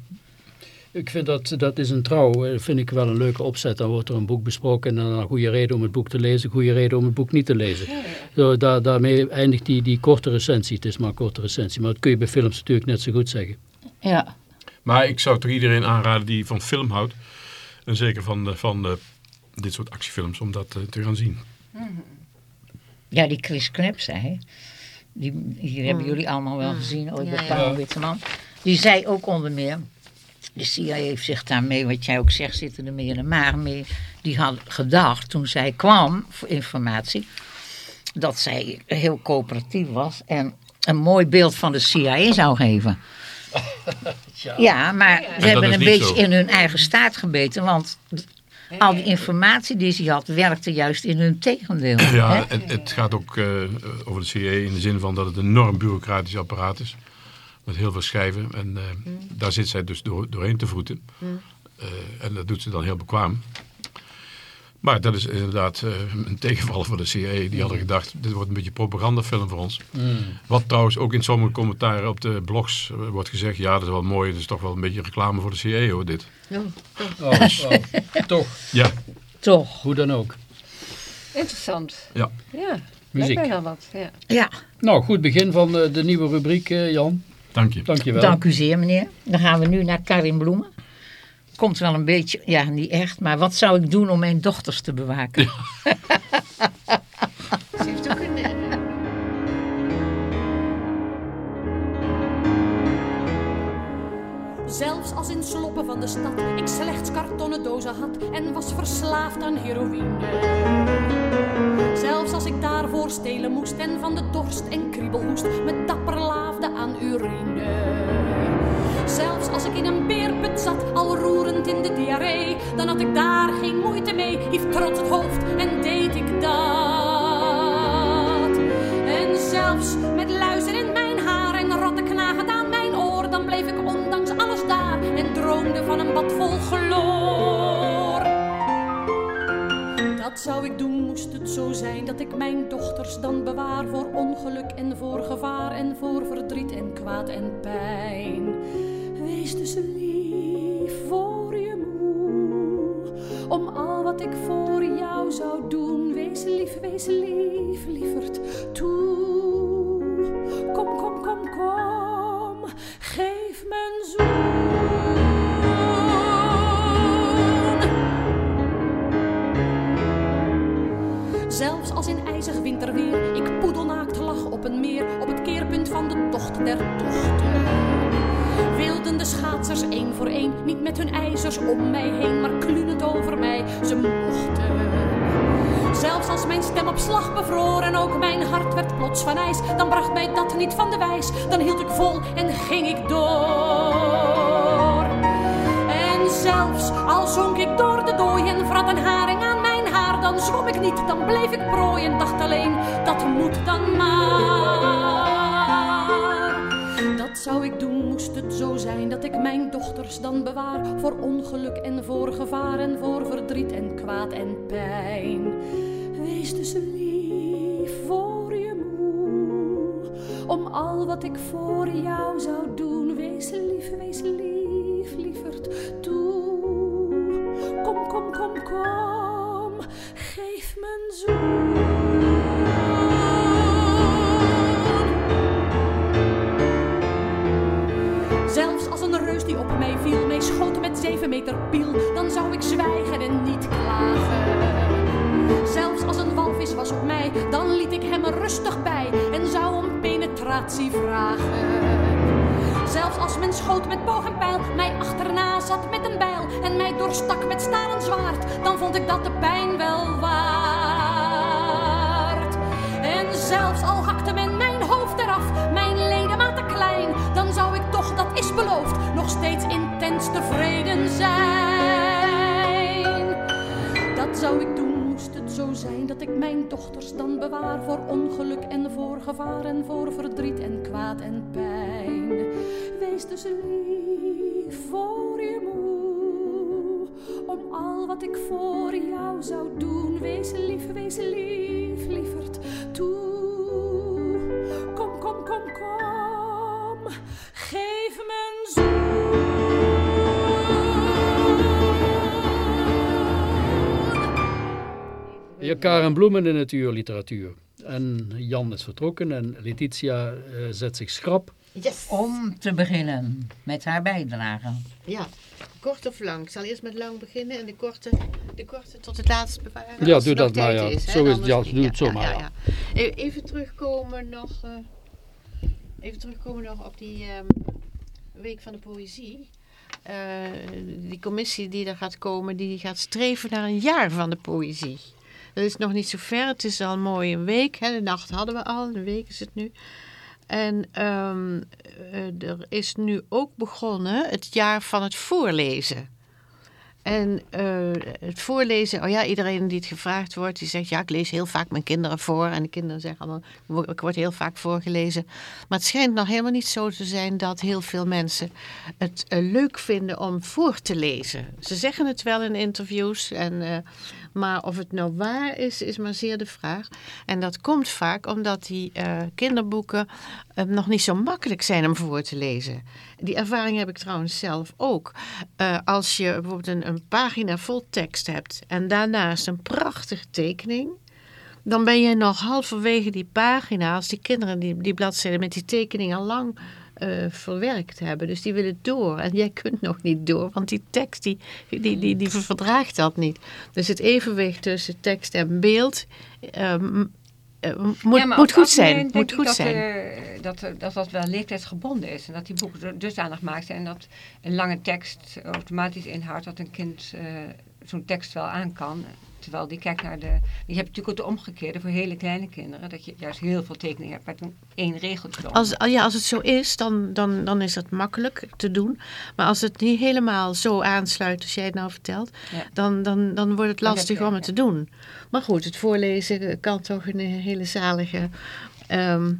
Ik vind dat, dat is een trouw, eh, vind ik wel een leuke opzet. Dan wordt er een boek besproken en dan een goede reden om het boek te lezen, goede reden om het boek niet te lezen. Zo, daar, daarmee eindigt die, die korte recensie. Het is maar een korte recensie, maar dat kun je bij films natuurlijk net zo goed zeggen. Ja. Maar ik zou toch iedereen aanraden die van film houdt. En zeker van, van eh, dit soort actiefilms, om dat te gaan zien. Ja, die Chris Knaps, hè. Die, die hebben jullie allemaal wel gezien, ooit bij. Paul Witteman. Die zei ook onder meer, de CIA heeft zich daarmee, wat jij ook zegt, zitten er meer in de maag mee. Die had gedacht, toen zij kwam voor informatie, dat zij heel coöperatief was en een mooi beeld van de CIA zou geven. (laughs) Ja, maar ze hebben een beetje zo. in hun eigen staart gebeten, want al die informatie die ze had, werkte juist in hun tegendeel. hè? Ja, het, het gaat ook eh, over de CIA in de zin van dat het een enorm bureaucratisch apparaat is. Met heel veel schijven. En eh, daar zit zij dus door, doorheen te vroeten. Eh, en dat doet ze dan heel bekwaam. Maar dat is inderdaad eh, een tegenvaller voor de CIA. Die hadden gedacht, dit wordt een beetje een propagandafilm voor ons. Wat trouwens ook in sommige commentaren op de blogs eh, wordt gezegd. Ja, dat is wel mooi. Dat is toch wel een beetje reclame voor de CIA hoor, dit. Oh, oh, toch, Ja, Toch. hoe dan ook. Interessant. ja. Ja, Muziek. wel wat. Ja. Ja, Nou, goed begin van eh, de nieuwe rubriek, eh, Jan. dank je. Dankjewel. dank u zeer meneer. Dan gaan we nu naar Karin Bloemen. Komt wel een beetje, ja niet echt, maar wat zou ik doen om mijn dochters te bewaken? (laughs) Ze heeft ook een... eh, Zelfs als in sloppen van de stad ik slechts kartonnen dozen had en was verslaafd aan heroïne. Zelfs als ik daarvoor stelen moest en van de dorst en kriebelhoest me dapper laafde aan urine. Zelfs als ik in een beerput zat, al roerend in de diarree, dan had ik daar geen moeite mee, hief trots het hoofd en deed ik dat. En zelfs met luizen in mijn haar en ratten knagend aan mijn oor, dan bleef ik ondanks alles daar en droomde van een bad vol chloor. zou ik doen, moest het zo zijn dat ik mijn dochters dan bewaar voor ongeluk en voor gevaar en voor verdriet en kwaad en pijn. Dus lief voor je moe, om al wat ik voor jou zou doen. Wees lief, wees lief, lieverd, toe. Kom, kom, kom, kom, geef me een zoen. Zelfs als in ijzig winterweer ik poedelnaakt lag op een meer, op het keerpunt van de tocht der tochten. De schaatsers één voor één, niet met hun ijzers om mij heen, maar klunend over mij, ze mochten. Zelfs als mijn stem op slag bevroor en ook mijn hart werd plots van ijs, dan bracht mij dat niet van de wijs. Dan hield ik vol en ging ik door. En zelfs al zonk ik door de dooi en vrat een haring aan mijn haar, dan zwom ik niet, dan bleef ik prooi en dacht alleen, dat moet dan maar. Dat zou ik doen, moest het zo zijn dat ik mijn dochters dan bewaar voor ongeluk en voor gevaar en voor verdriet en kwaad en pijn. Wees dus lief voor je moe, om al wat ik voor jou zou doen. Wees lief, wees lief, lieverd, toe. Kom, kom, kom, kom, geef me een zoen. Die op mij viel, mij schoot met zeven meter piel, dan zou ik zwijgen en niet klagen. Zelfs als een walvis was op mij, dan liet ik hem er rustig bij en zou om penetratie vragen. Zelfs als men schoot met boog en pijl, mij achterna zat met een bijl en mij doorstak met stalen zwaard, dan vond ik dat de pijn wel waard. En zelfs al hakte men mijn hoofd eraf, mijn ledematen klein, dan zou ik beloofd, nog steeds intens tevreden zijn. Dat zou ik doen, moest het zo zijn dat ik mijn dochters dan bewaar voor ongeluk en voor gevaar en voor verdriet en kwaad en pijn. Wees dus lief voor je moe, om al wat ik voor jou zou doen. Wees lief, wees lief, lieverd, toe. Kom, kom, kom, kom, Je Karen Bloemen in het uur literatuur. En Jan is vertrokken en Letitia eh, zet zich schrap. Yes. Om te beginnen met haar bijdrage. Ja, kort of lang. Ik zal eerst met lang beginnen en de korte, de korte tot het laatst bewaren. Ja, doe dat maar, ja. Is, Zo is ja, doe het zo maar, ja. E- Even terugkomen nog, eh, even terugkomen nog op die ehm, week van de poëzie. Eh, die commissie die er gaat komen, die gaat streven naar een jaar van de poëzie. Dat is nog niet zo ver. Het is al mooi een week. Hè. De nacht hadden we al, een week is het nu. En ehm, eh, er is nu ook begonnen het jaar van het voorlezen. En eh, het voorlezen, oh ja, iedereen die het gevraagd wordt, die zegt ja, ik lees heel vaak mijn kinderen voor. En de kinderen zeggen allemaal, ik word- heel vaak voorgelezen. Maar het schijnt nog helemaal niet zo te zijn dat heel veel mensen het eh, leuk vinden om voor te lezen. Ze zeggen het wel in interviews, en, maar of het nou waar is, is maar zeer de vraag. En dat komt vaak omdat die eh, kinderboeken eh, nog niet zo makkelijk zijn om voor te lezen. Die ervaring heb ik trouwens zelf ook. Eh, als je bijvoorbeeld een, een pagina vol tekst hebt en daarnaast een prachtige tekening. Dan ben je nog halverwege die pagina, als die kinderen die, die bladzijden met die tekening al lang eh, verwerkt hebben. Dus die willen door. En jij kunt nog niet door, want die tekst die, die, die, die verdraagt dat niet. Dus het evenwicht tussen tekst en beeld ehm, eh, moet, Ja, moet goed zijn. Moet goed dat, zijn. eh, dat, dat dat wel leeftijdsgebonden is. En dat die boeken dus- dusdanig gemaakt zijn dat een lange tekst automatisch inhoudt dat een kind zo'n tekst wel aan kan. Terwijl die kijkt naar de... Je hebt natuurlijk ook de omgekeerde voor hele kleine kinderen. Dat je juist heel veel tekeningen hebt met een één regeltje. Als, ja, als het zo is, dan, dan, dan is dat makkelijk te doen. Maar als het niet helemaal zo aansluit als jij het nou vertelt, Ja. dan, dan, dan wordt het lastig om het te doen. Maar goed, het voorlezen kan toch een hele zalige ehm,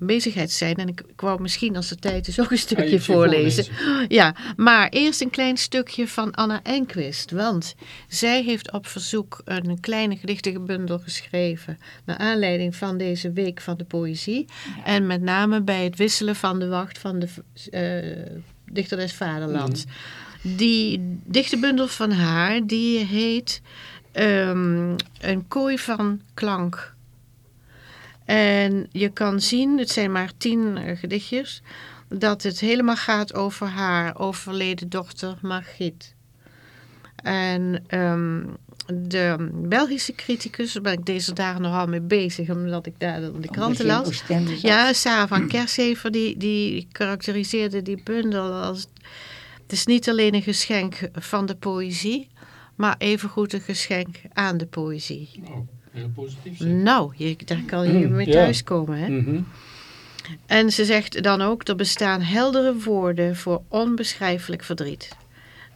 bezigheid zijn. En ik, ik wou misschien als de tijd is ook een stukje voorlezen. voorlezen? (laughs) Ja, maar eerst een klein stukje van Anna Enquist. Want zij heeft op verzoek een kleine gedichtige bundel geschreven. Naar aanleiding van deze week van de poëzie. En met name bij het wisselen van de wacht van de eh, dichter des vaderlands. Die dichterbundel van haar, die heet ehm, Een kooi van klank. En je kan zien, het zijn maar tien eh, gedichtjes, dat het helemaal gaat over haar overleden dochter Margriet. En ehm, de Belgische criticus, daar ben ik deze dagen nogal mee bezig, omdat ik daar de kranten las. Ja, Sarah van Kershever die, die karakteriseerde die bundel als... Het is niet alleen een geschenk van de poëzie, maar evengoed een geschenk aan de poëzie. Nou, heel positief. zeg. Nou, je, daar kan je mee Ja. thuiskomen. Hè? Mhm. En ze zegt dan ook, er bestaan heldere woorden voor onbeschrijfelijk verdriet.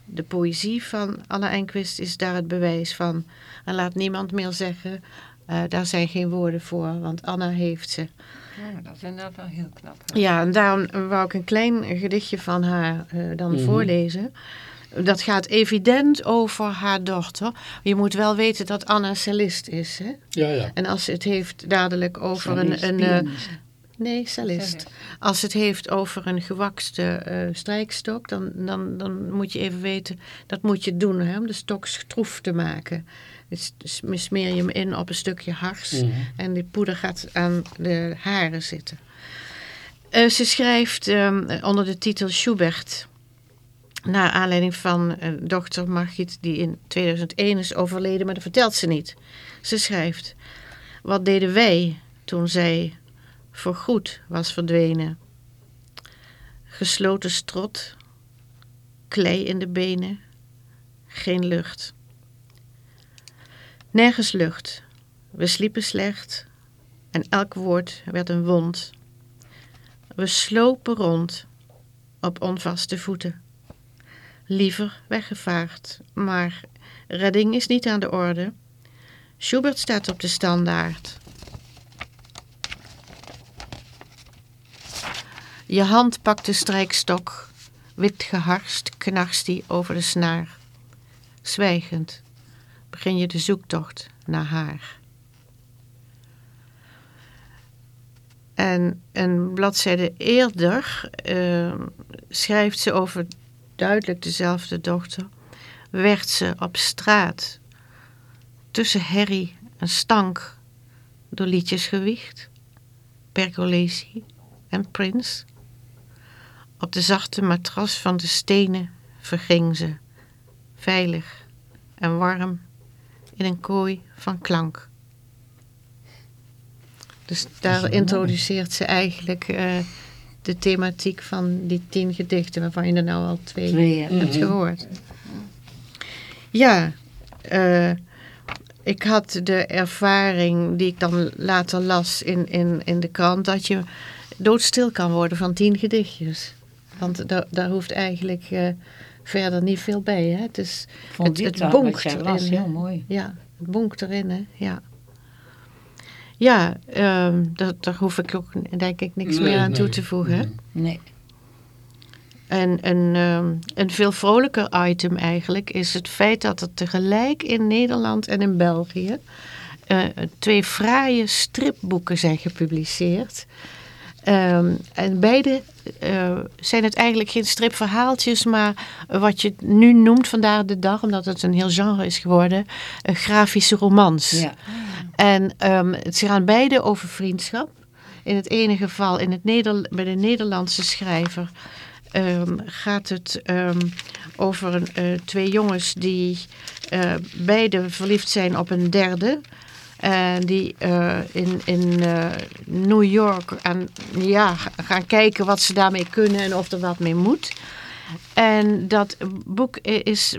De poëzie van Anna Enquist is daar het bewijs van. En laat niemand meer zeggen, eh, daar zijn geen woorden voor, want Anna heeft ze. Ja, dat is inderdaad wel heel knap. Ja, en daarom wou ik een klein gedichtje van haar eh, dan Mhm. voorlezen. Dat gaat evident over haar dochter. Je moet wel weten dat Anna cellist is. Hè? Ja, ja. En als het heeft dadelijk over Cellist, een... een eh, nee, cellist. Als het heeft over een gewakste eh, strijkstok, dan, dan, dan moet je even weten, dat moet je doen hè, om de stok stroef te maken. Dus, dus smeer je hem in op een stukje hars Mhm. en die poeder gaat aan de haren zitten. Eh, ze schrijft ehm, onder de titel Schubert, naar aanleiding van eh, dochter Margriet, die in 2001 is overleden, maar dat vertelt ze niet. Ze schrijft, wat deden wij toen zij voorgoed was verdwenen? Gesloten strot, klei in de benen, geen lucht. Nergens lucht. We sliepen slecht en elk woord werd een wond. We slopen rond op onvaste voeten. Liever weggevaagd, maar redding is niet aan de orde. Schubert staat op de standaard. Je hand pakt de strijkstok, wit geharst knarst die over de snaar. Zwijgend begin je de zoektocht naar haar. En een bladzijde eerder eh, schrijft ze over duidelijk dezelfde dochter. Werd ze op straat tussen herrie en stank door liedjes gewiegd, Pergolesi en Prins. Op de zachte matras van de stenen verging ze, veilig en warm in een kooi van klank. Dus daar introduceert ze eigenlijk eh, de thematiek van die tien gedichten, waarvan je er nou al twee, hebt gehoord. Ja, eh, ik had de ervaring die ik dan later las in, in, in de krant, dat je doodstil kan worden van tien gedichtjes. Want daar, daar hoeft eigenlijk eh, verder niet veel bij. Hè? Het, is, Vond het, bonkt erin. hè. heel mooi. Ja, het bonkt erin, hè? Ja. Ja, ehm, daar, daar hoef ik ook denk ik niks Nee, meer aan nee. toe te voegen. Nee. En een, ehm, een veel vrolijker item eigenlijk is het feit dat er tegelijk in Nederland en in België eh, twee fraaie stripboeken zijn gepubliceerd. Ehm, en beide eh, zijn het eigenlijk geen stripverhaaltjes, maar wat je nu noemt vandaag de dag, omdat het een heel genre is geworden, eh, grafische romans. Ja. En ehm, het gaan beide over vriendschap. In het ene geval, in het Neder bij de Nederlandse schrijver, ehm, gaat het ehm, over een, eh, twee jongens die eh, beide verliefd zijn op een derde. En die eh, in, in New York aan, ja, gaan kijken wat ze daarmee kunnen en of er wat mee moet. En dat boek is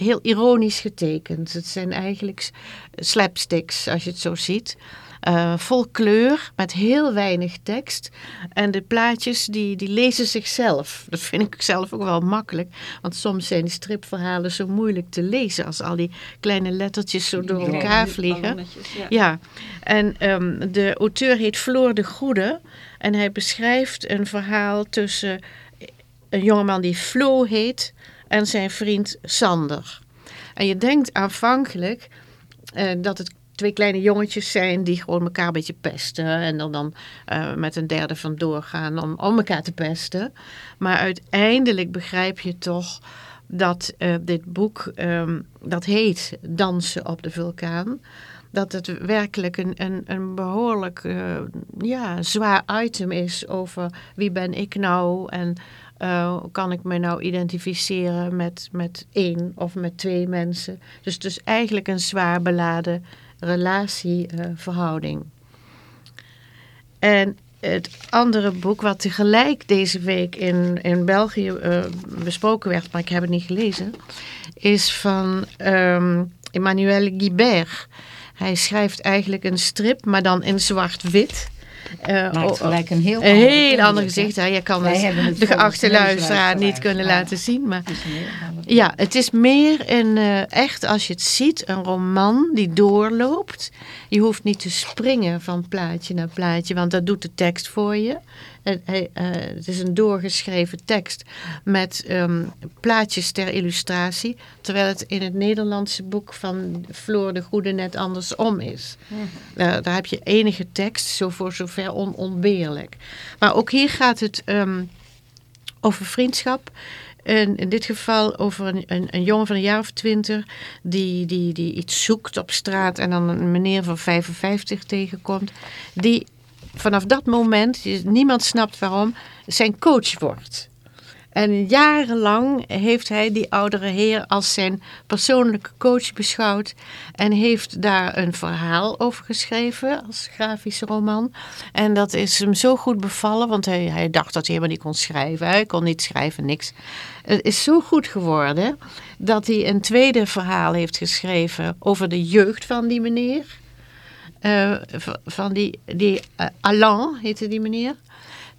heel ironisch getekend. Het zijn eigenlijk slapsticks, als je het zo ziet. Eh, vol kleur, met heel weinig tekst. En de plaatjes die, die lezen zichzelf. Dat vind ik zelf ook wel makkelijk. Want soms zijn die stripverhalen zo moeilijk te lezen... als al die kleine lettertjes zo door elkaar vliegen. Ja. Ja, en ehm, de auteur heet Floor de Goede. En hij beschrijft een verhaal tussen een jongeman die Flo heet en zijn vriend Sander. En je denkt aanvankelijk eh, dat het twee kleine jongetjes zijn die gewoon elkaar een beetje pesten. En er dan eh, met een derde vandoor gaan om, om elkaar te pesten. Maar uiteindelijk begrijp je toch dat eh, dit boek, ehm, dat heet Dansen op de vulkaan. Dat het werkelijk een, een, een behoorlijk eh, ja, zwaar item is over wie ben ik nou en uh, kan ik me nou identificeren met, met één of met twee mensen. Dus het is eigenlijk een zwaar beladen relatieverhouding. en het andere boek wat tegelijk deze week in, in België uh, besproken werd, maar ik heb het niet gelezen, is van um, Emmanuel Guibert. Hij schrijft eigenlijk een strip, maar dan in zwart-wit. Uh, Maakt gelijk een heel, een heel ander gezicht. Hè. Je kan het de geachte luisteraar niet kunnen laten zien. Maar ja, het is meer een, uh, echt als je het ziet, een roman die doorloopt. Je hoeft niet te springen van plaatje naar plaatje, want dat doet de tekst voor je. Het, uh, het is een doorgeschreven tekst met um, plaatjes ter illustratie. Terwijl het in het Nederlandse boek van Floor de Goede net andersom is. Mm. Uh, daar heb je enige tekst, zo voor zover onontbeerlijk. Maar ook hier gaat het um, over vriendschap. En in dit geval over een, een, een, jongen van een jaar of twintig die, die, die iets zoekt op straat en dan een meneer van 55 tegenkomt. Die vanaf dat moment, niemand snapt waarom, zijn coach wordt. En jarenlang heeft hij die oudere heer als zijn persoonlijke coach beschouwd. En heeft daar een verhaal over geschreven als grafische roman. En dat is hem zo goed bevallen, want hij, hij dacht dat hij helemaal niet kon schrijven. Hij kon niet schrijven, niks. Het is zo goed geworden dat hij een tweede verhaal heeft geschreven over de jeugd van die meneer. Uh, van die, die uh, Alain heette die meneer.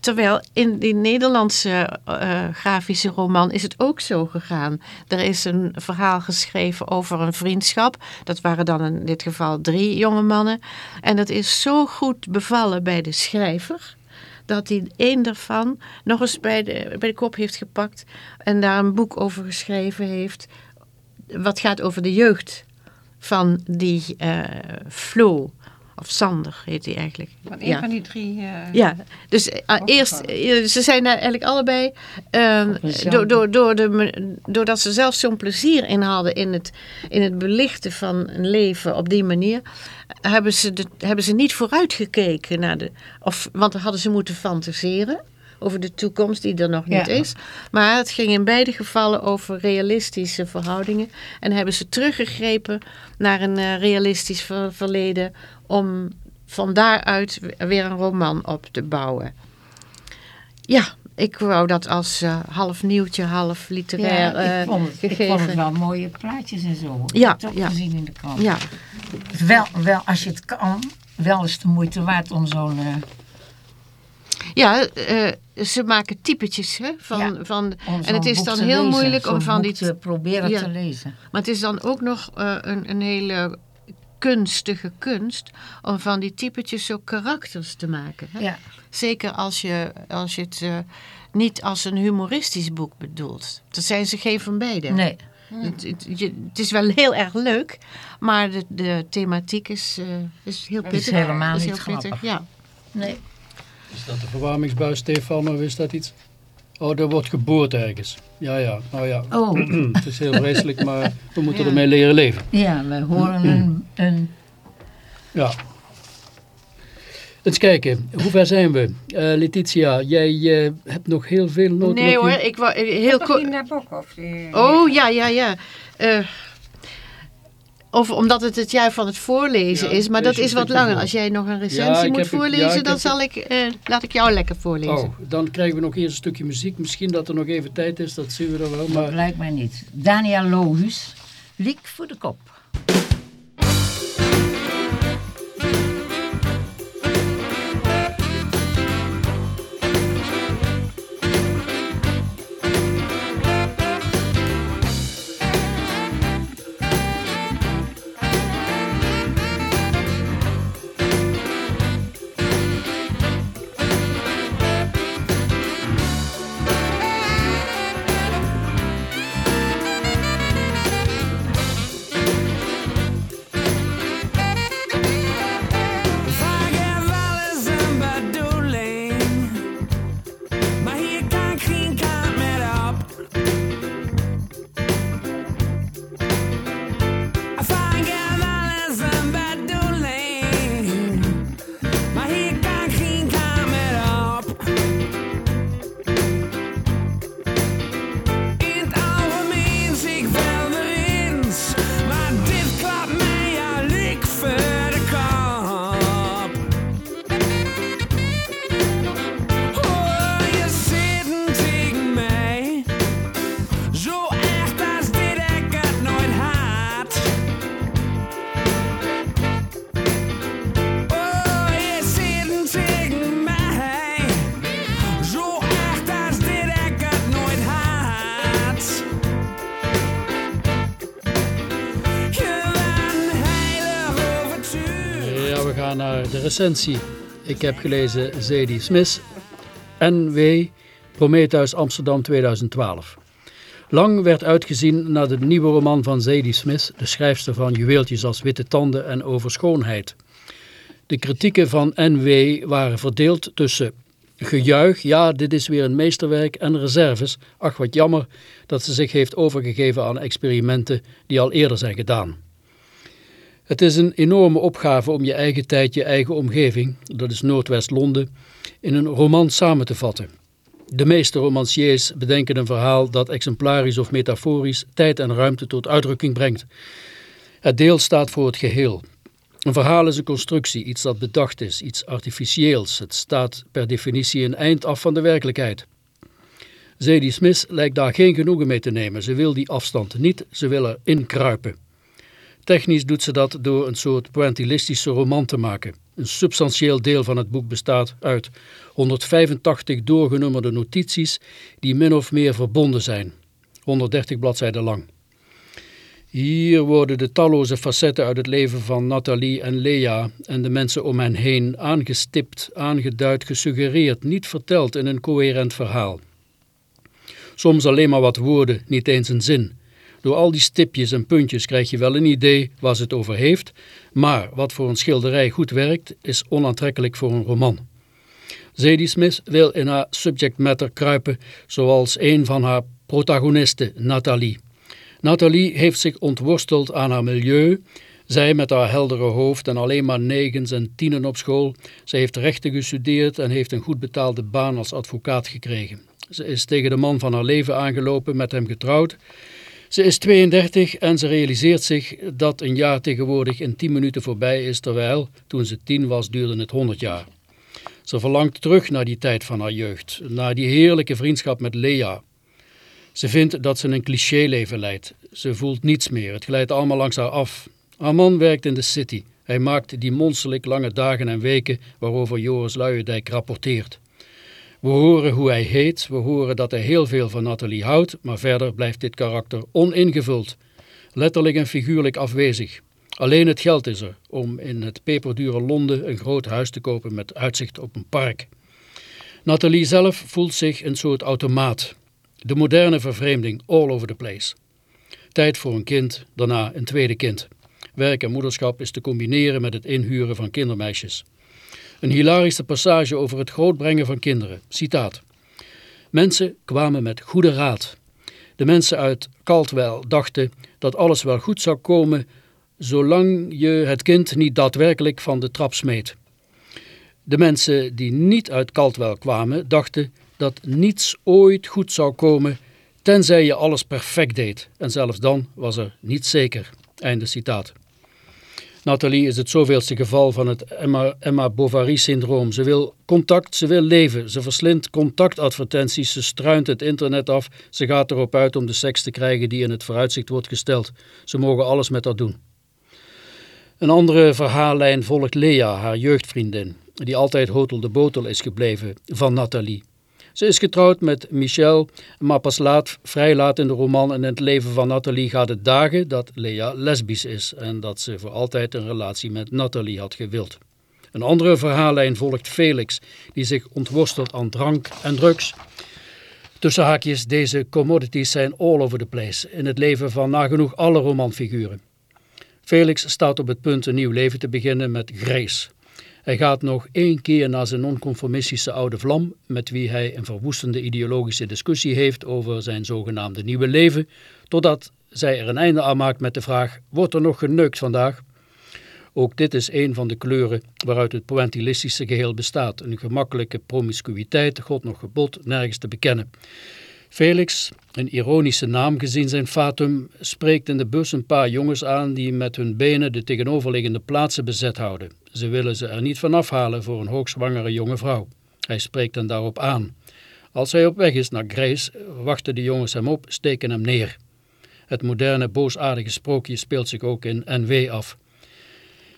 Terwijl in die Nederlandse uh, grafische roman is het ook zo gegaan. Er is een verhaal geschreven over een vriendschap. Dat waren dan in dit geval drie jonge mannen. En dat is zo goed bevallen bij de schrijver dat hij één daarvan nog eens bij de, kop heeft gepakt en daar een boek over geschreven heeft. Wat gaat over de jeugd van die uh, Flo. Of Sander heet hij eigenlijk. Van een ja. van die drie. Uh, ja, dus uh, eerst, ze zijn eigenlijk allebei, uh, door, door, door de, doordat ze zelf zo'n plezier in hadden in het, in het belichten van een leven op die manier, hebben ze, de, hebben ze niet vooruitgekeken naar de, of, want dan hadden ze moeten fantaseren over de toekomst die er nog niet ja. is. Maar het ging in beide gevallen over realistische verhoudingen. En hebben ze teruggegrepen naar een uh, realistisch ver verleden om van daaruit weer een roman op te bouwen. Ja, ik wou dat als uh, half nieuwtje, half literair ja, ik vond het, gegeven. Ik vond het wel mooie plaatjes en zo. Ja, heb ja. gezien in de krant. Ja. Wel, wel, als je het kan, wel is de moeite waard om zo'n... Uh, ja, uh, ze maken typetjes hè, van, Ja, van en het is dan heel lezen, moeilijk om van die te proberen Ja. te lezen. Maar het is dan ook nog eh, een, een hele kunstige kunst om van die typetjes zo karakters te maken. Hè? Ja. Zeker als je, als je het eh, niet als een humoristisch boek bedoelt. Dat zijn ze geen van beide. Nee. Het, het, je- het is wel heel erg leuk, maar de, de thematiek is, eh, is heel is pittig. helemaal Is niet heel pittig, grappig. Ja. nee. Is dat de verwarmingsbuis, Stefan, of is dat iets? Oh, er wordt geboord ergens. Ja, ja, nou ja. Oh, (clears throat) Het is heel vreselijk, maar we moeten ermee leren leven. ja, we horen een, (clears throat) een... Ja. Eens kijken, hoe ver zijn we? Eh, Letitia, jij eh, hebt nog heel veel noten. Nee hoor, ik wou heel kort. Oh ja, ja, ja. Eh, of omdat het het jaar van het voorlezen Ja, is, maar dat is wat langer. Als jij nog een recensie moet voorlezen, ja, dan zal ik, eh, laat ik jou lekker voorlezen. Oh, dan krijgen we nog eerst een stukje muziek. Misschien dat er nog even tijd is, dat zien we dan wel. Dat Maar lijkt mij niet. Daniel Lohus, Liek voor de kop. Recensie. Ik heb gelezen Zadie Smith, N.W. Prometheus Amsterdam 2012. Lang werd uitgezien naar de nieuwe roman van Zadie Smith, de schrijfster van Juweeltjes als witte tanden en over schoonheid. De kritieken van N.W. waren verdeeld tussen gejuich, ja dit is weer een meesterwerk, en reserves, ach wat jammer dat ze zich heeft overgegeven aan experimenten die al eerder zijn gedaan. Het is een enorme opgave om je eigen tijd, je eigen omgeving, dat is Noordwest-Londen, in een roman samen te vatten. De meeste romanciers bedenken een verhaal dat exemplarisch of metaforisch tijd en ruimte tot uitdrukking brengt. Het deel staat voor het geheel. Een verhaal is een constructie, iets dat bedacht is, iets artificieels. Het staat per definitie een eind af van de werkelijkheid. Zadie Smith lijkt daar geen genoegen mee te nemen. Ze wil die afstand niet, ze wil er inkruipen. Technisch doet ze dat door een soort pointillistische roman te maken. Een substantieel deel van het boek bestaat uit 185 doorgenummerde notities die min of meer verbonden zijn, 130 bladzijden lang. Hier worden de talloze facetten uit het leven van Nathalie en Lea en de mensen om hen heen aangestipt, aangeduid, gesuggereerd, niet verteld in een coherent verhaal. Soms alleen maar wat woorden, niet eens een zin. Door al die stipjes en puntjes krijg je wel een idee waar ze het over heeft, maar wat voor een schilderij goed werkt, is onaantrekkelijk voor een roman. Zadie Smith wil in haar subject matter kruipen zoals een van haar protagonisten, Nathalie. Nathalie heeft zich ontworsteld aan haar milieu, zij met haar heldere hoofd en alleen maar negens en tienen op school. Ze heeft rechten gestudeerd en heeft een goed betaalde baan als advocaat gekregen. Ze is tegen de man van haar leven aangelopen, met hem getrouwd. Ze is 32 en ze realiseert zich dat een jaar tegenwoordig in 10 minuten voorbij is, terwijl toen ze 10 was duurde het 100 jaar. Ze verlangt terug naar die tijd van haar jeugd, naar die heerlijke vriendschap met Lea. Ze vindt dat ze een clichéleven leidt. Ze voelt niets meer, het glijdt allemaal langs haar af. Haar man werkt in de city. Hij maakt die monsterlijk lange dagen en weken waarover Joris Luijendijk rapporteert. We horen hoe hij heet, we horen dat hij heel veel van Nathalie houdt, maar verder blijft dit karakter oningevuld. Letterlijk en figuurlijk afwezig. Alleen het geld is er om in het peperdure Londen een groot huis te kopen met uitzicht op een park. Nathalie zelf voelt zich een soort automaat. De moderne vervreemding all over the place. Tijd voor een kind, daarna een tweede kind. Werk en moederschap is te combineren met het inhuren van kindermeisjes. Een hilarische passage over het grootbrengen van kinderen. Citaat. Mensen kwamen met goede raad. De mensen uit Caldwell dachten dat alles wel goed zou komen zolang je het kind niet daadwerkelijk van de trap smeet. De mensen die niet uit Caldwell kwamen dachten dat niets ooit goed zou komen tenzij je alles perfect deed. En zelfs dan was er niet zeker. Einde citaat. Nathalie is het zoveelste geval van het Emma, Bovary-syndroom. Ze wil contact, ze wil leven. Ze verslindt contactadvertenties, ze struint het internet af. Ze gaat erop uit om de seks te krijgen die in het vooruitzicht wordt gesteld. Ze mogen alles met haar doen. Een andere verhaallijn volgt Lea, haar jeugdvriendin, die altijd hotel de botel is gebleven van Nathalie. Ze is getrouwd met Michel, maar pas laat, vrij laat in de roman en in het leven van Nathalie gaat het dagen dat Lea lesbisch is en dat ze voor altijd een relatie met Nathalie had gewild. Een andere verhaallijn volgt Felix, die zich ontworstelt aan drank en drugs. Tussen haakjes, deze commodities zijn all over the place in het leven van nagenoeg alle romanfiguren. Felix staat op het punt een nieuw leven te beginnen met Grace. Hij gaat nog één keer naar zijn nonconformistische oude vlam, met wie hij een verwoestende ideologische discussie heeft over zijn zogenaamde nieuwe leven, totdat zij er een einde aan maakt met de vraag, wordt er nog geneukt vandaag? Ook dit is een van de kleuren waaruit het pointillistische geheel bestaat. Een gemakkelijke promiscuïteit, God nog gebod, nergens te bekennen. Felix, een ironische naam gezien zijn fatum, spreekt in de bus een paar jongens aan die met hun benen de tegenoverliggende plaatsen bezet houden. Ze willen ze er niet van afhalen voor een hoogzwangere jonge vrouw. Hij spreekt hen daarop aan. Als hij op weg is naar Grace, wachten de jongens hem op, steken hem neer. Het moderne boosaardige sprookje speelt zich ook in NW af.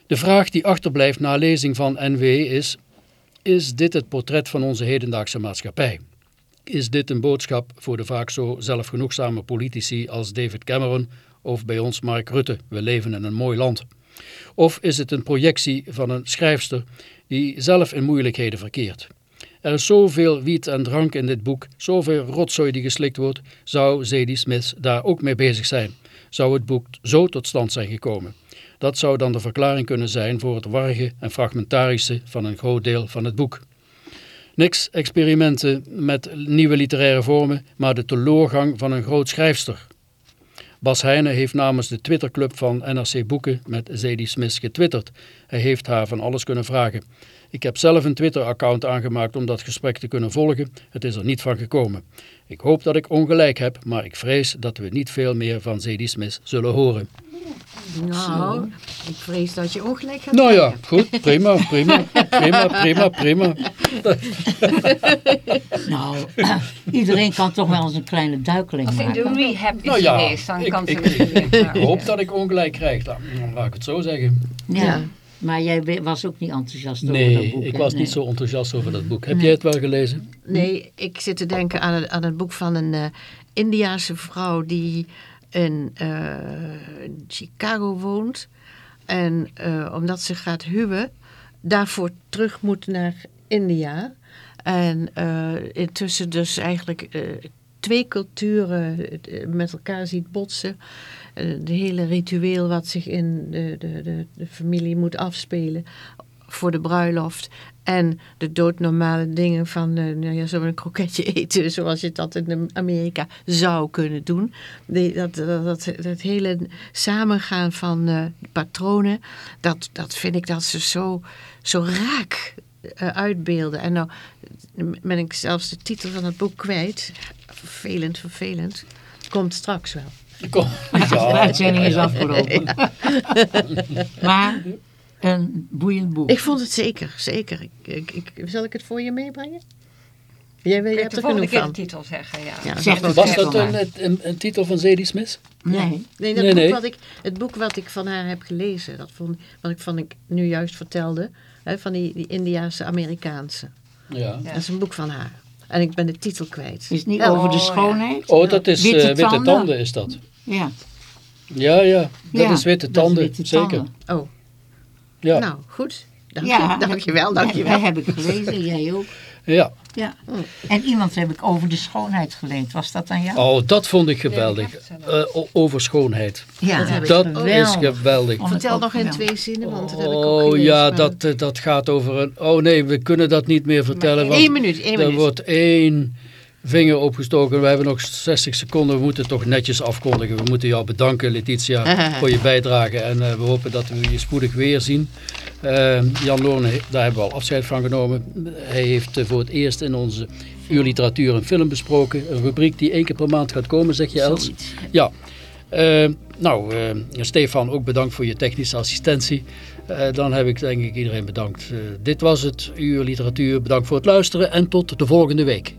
De vraag die achterblijft na lezing van NW is, is dit het portret van onze hedendaagse maatschappij? Is dit een boodschap voor de vaak zo zelfgenoegzame politici als David Cameron of bij ons Mark Rutte? We leven in een mooi land. Of is het een projectie van een schrijfster die zelf in moeilijkheden verkeert? Er is zoveel wiet en drank in dit boek, zoveel rotzooi die geslikt wordt, zou Zadie Smith daar ook mee bezig zijn? Zou het boek zo tot stand zijn gekomen? Dat zou dan de verklaring kunnen zijn voor het warrige en fragmentarische van een groot deel van het boek. Niks experimenten met nieuwe literaire vormen, maar de teloorgang van een groot schrijfster. Bas Heijnen heeft namens de Twitterclub van NRC Boeken met Zadie Smith getwitterd. Hij heeft haar van alles kunnen vragen. Ik heb zelf een Twitter-account aangemaakt om dat gesprek te kunnen volgen. Het is er niet van gekomen. Ik hoop dat ik ongelijk heb, maar ik vrees dat we niet veel meer van Zadie Smith zullen horen. Nou, ik vrees dat je ongelijk gaat Nou ja, krijgen. goed, prima, prima, prima, prima, prima. Nou, (clears throat) iedereen kan toch wel eens een kleine duikeling Als in de maken. rehab is Nou ja, geweest, dan ik- kan ze ik- hoop dat ik ongelijk krijg, dan, dan laat ik het zo zeggen. Ja. Maar jij was ook niet enthousiast over dat Nee, boek. ik hè? was Nee. niet zo enthousiast over dat boek. Heb jij het wel gelezen? Nee, ik zit te denken aan het, aan het boek van een eh Indiaanse vrouw die in eh, Chicago woont. En eh, omdat ze gaat huwen, daarvoor terug moet naar India. En eh, intussen dus eigenlijk eh, twee culturen met elkaar ziet botsen. Eh, de hele ritueel wat zich in de, de, de, de familie moet afspelen voor de bruiloft. En de doodnormale dingen van eh, nou ja, zo'n kroketje (laughs) eten, zoals je dat in Amerika zou kunnen doen. Dat, dat, dat, hele samengaan van eh, patronen, dat, dat vind ik dat ze zo, zo raak uitbeelden. En nou ben ik zelfs de titel van het boek kwijt. Vervelend, vervelend. Komt straks wel. Kom. De uitzending is afgelopen. (laughs) Maar een boeiend boek. Ik vond het zeker, zeker. Ik, ik, ik, zal ik het voor je meebrengen? Jij, Ik hebt er genoeg keer de van. titel zeggen, ja. Ja, Zeg dat het Was Zeg dat een, een, een titel van Zadie Smith? Nee. Nee, dat Nee, boek nee. Wat ik, het boek wat ik van haar heb gelezen, dat vond, wat ik van ik nu juist vertelde, hè, van die, die Indiaanse Amerikaanse. Ja. Dat is een boek van haar. En ik ben de titel kwijt. Is het niet Wel, over de Oh, schoonheid? Oh, dat is Witte eh, witte, tanden. tanden. is dat. Ja. Ja, ja. Dat Ja, is witte dat is tanden, witte zeker. tanden. Oh, Ja. nou, goed. Dank Ja. je, dankjewel, dankjewel. Dat heb ik gelezen, (laughs) jij ook. ja. Ja. En iemand heb ik over de schoonheid geleend. Was dat dan jou? Oh, dat vond ik geweldig. Eh, over schoonheid. ja, dat heb is geweldig. Vertel nog in twee zinnen, want dat heb ik ook Oh ja, maar- dat, eh, dat gaat over een... Oh nee, we kunnen dat niet meer vertellen. Want Eén minuut, één er minuut. wordt één vinger opgestoken. We hebben nog 60 seconden. We moeten toch netjes afkondigen. We moeten jou bedanken, Letitia, (laughs) voor je bijdrage. En eh, we hopen dat we je spoedig weer zien. Eh, Jan Loorn, he- daar hebben we al afscheid van genomen. Hij heeft eh, voor het eerst in onze uur literatuur een film besproken. Een rubriek die één keer per maand gaat komen, zeg je Els? Ja. Eh, nou, eh, Stefan, ook bedankt voor je technische assistentie. Dan heb ik denk ik iedereen bedankt. Dit was het Uur Literatuur. Bedankt voor het luisteren en tot de volgende week.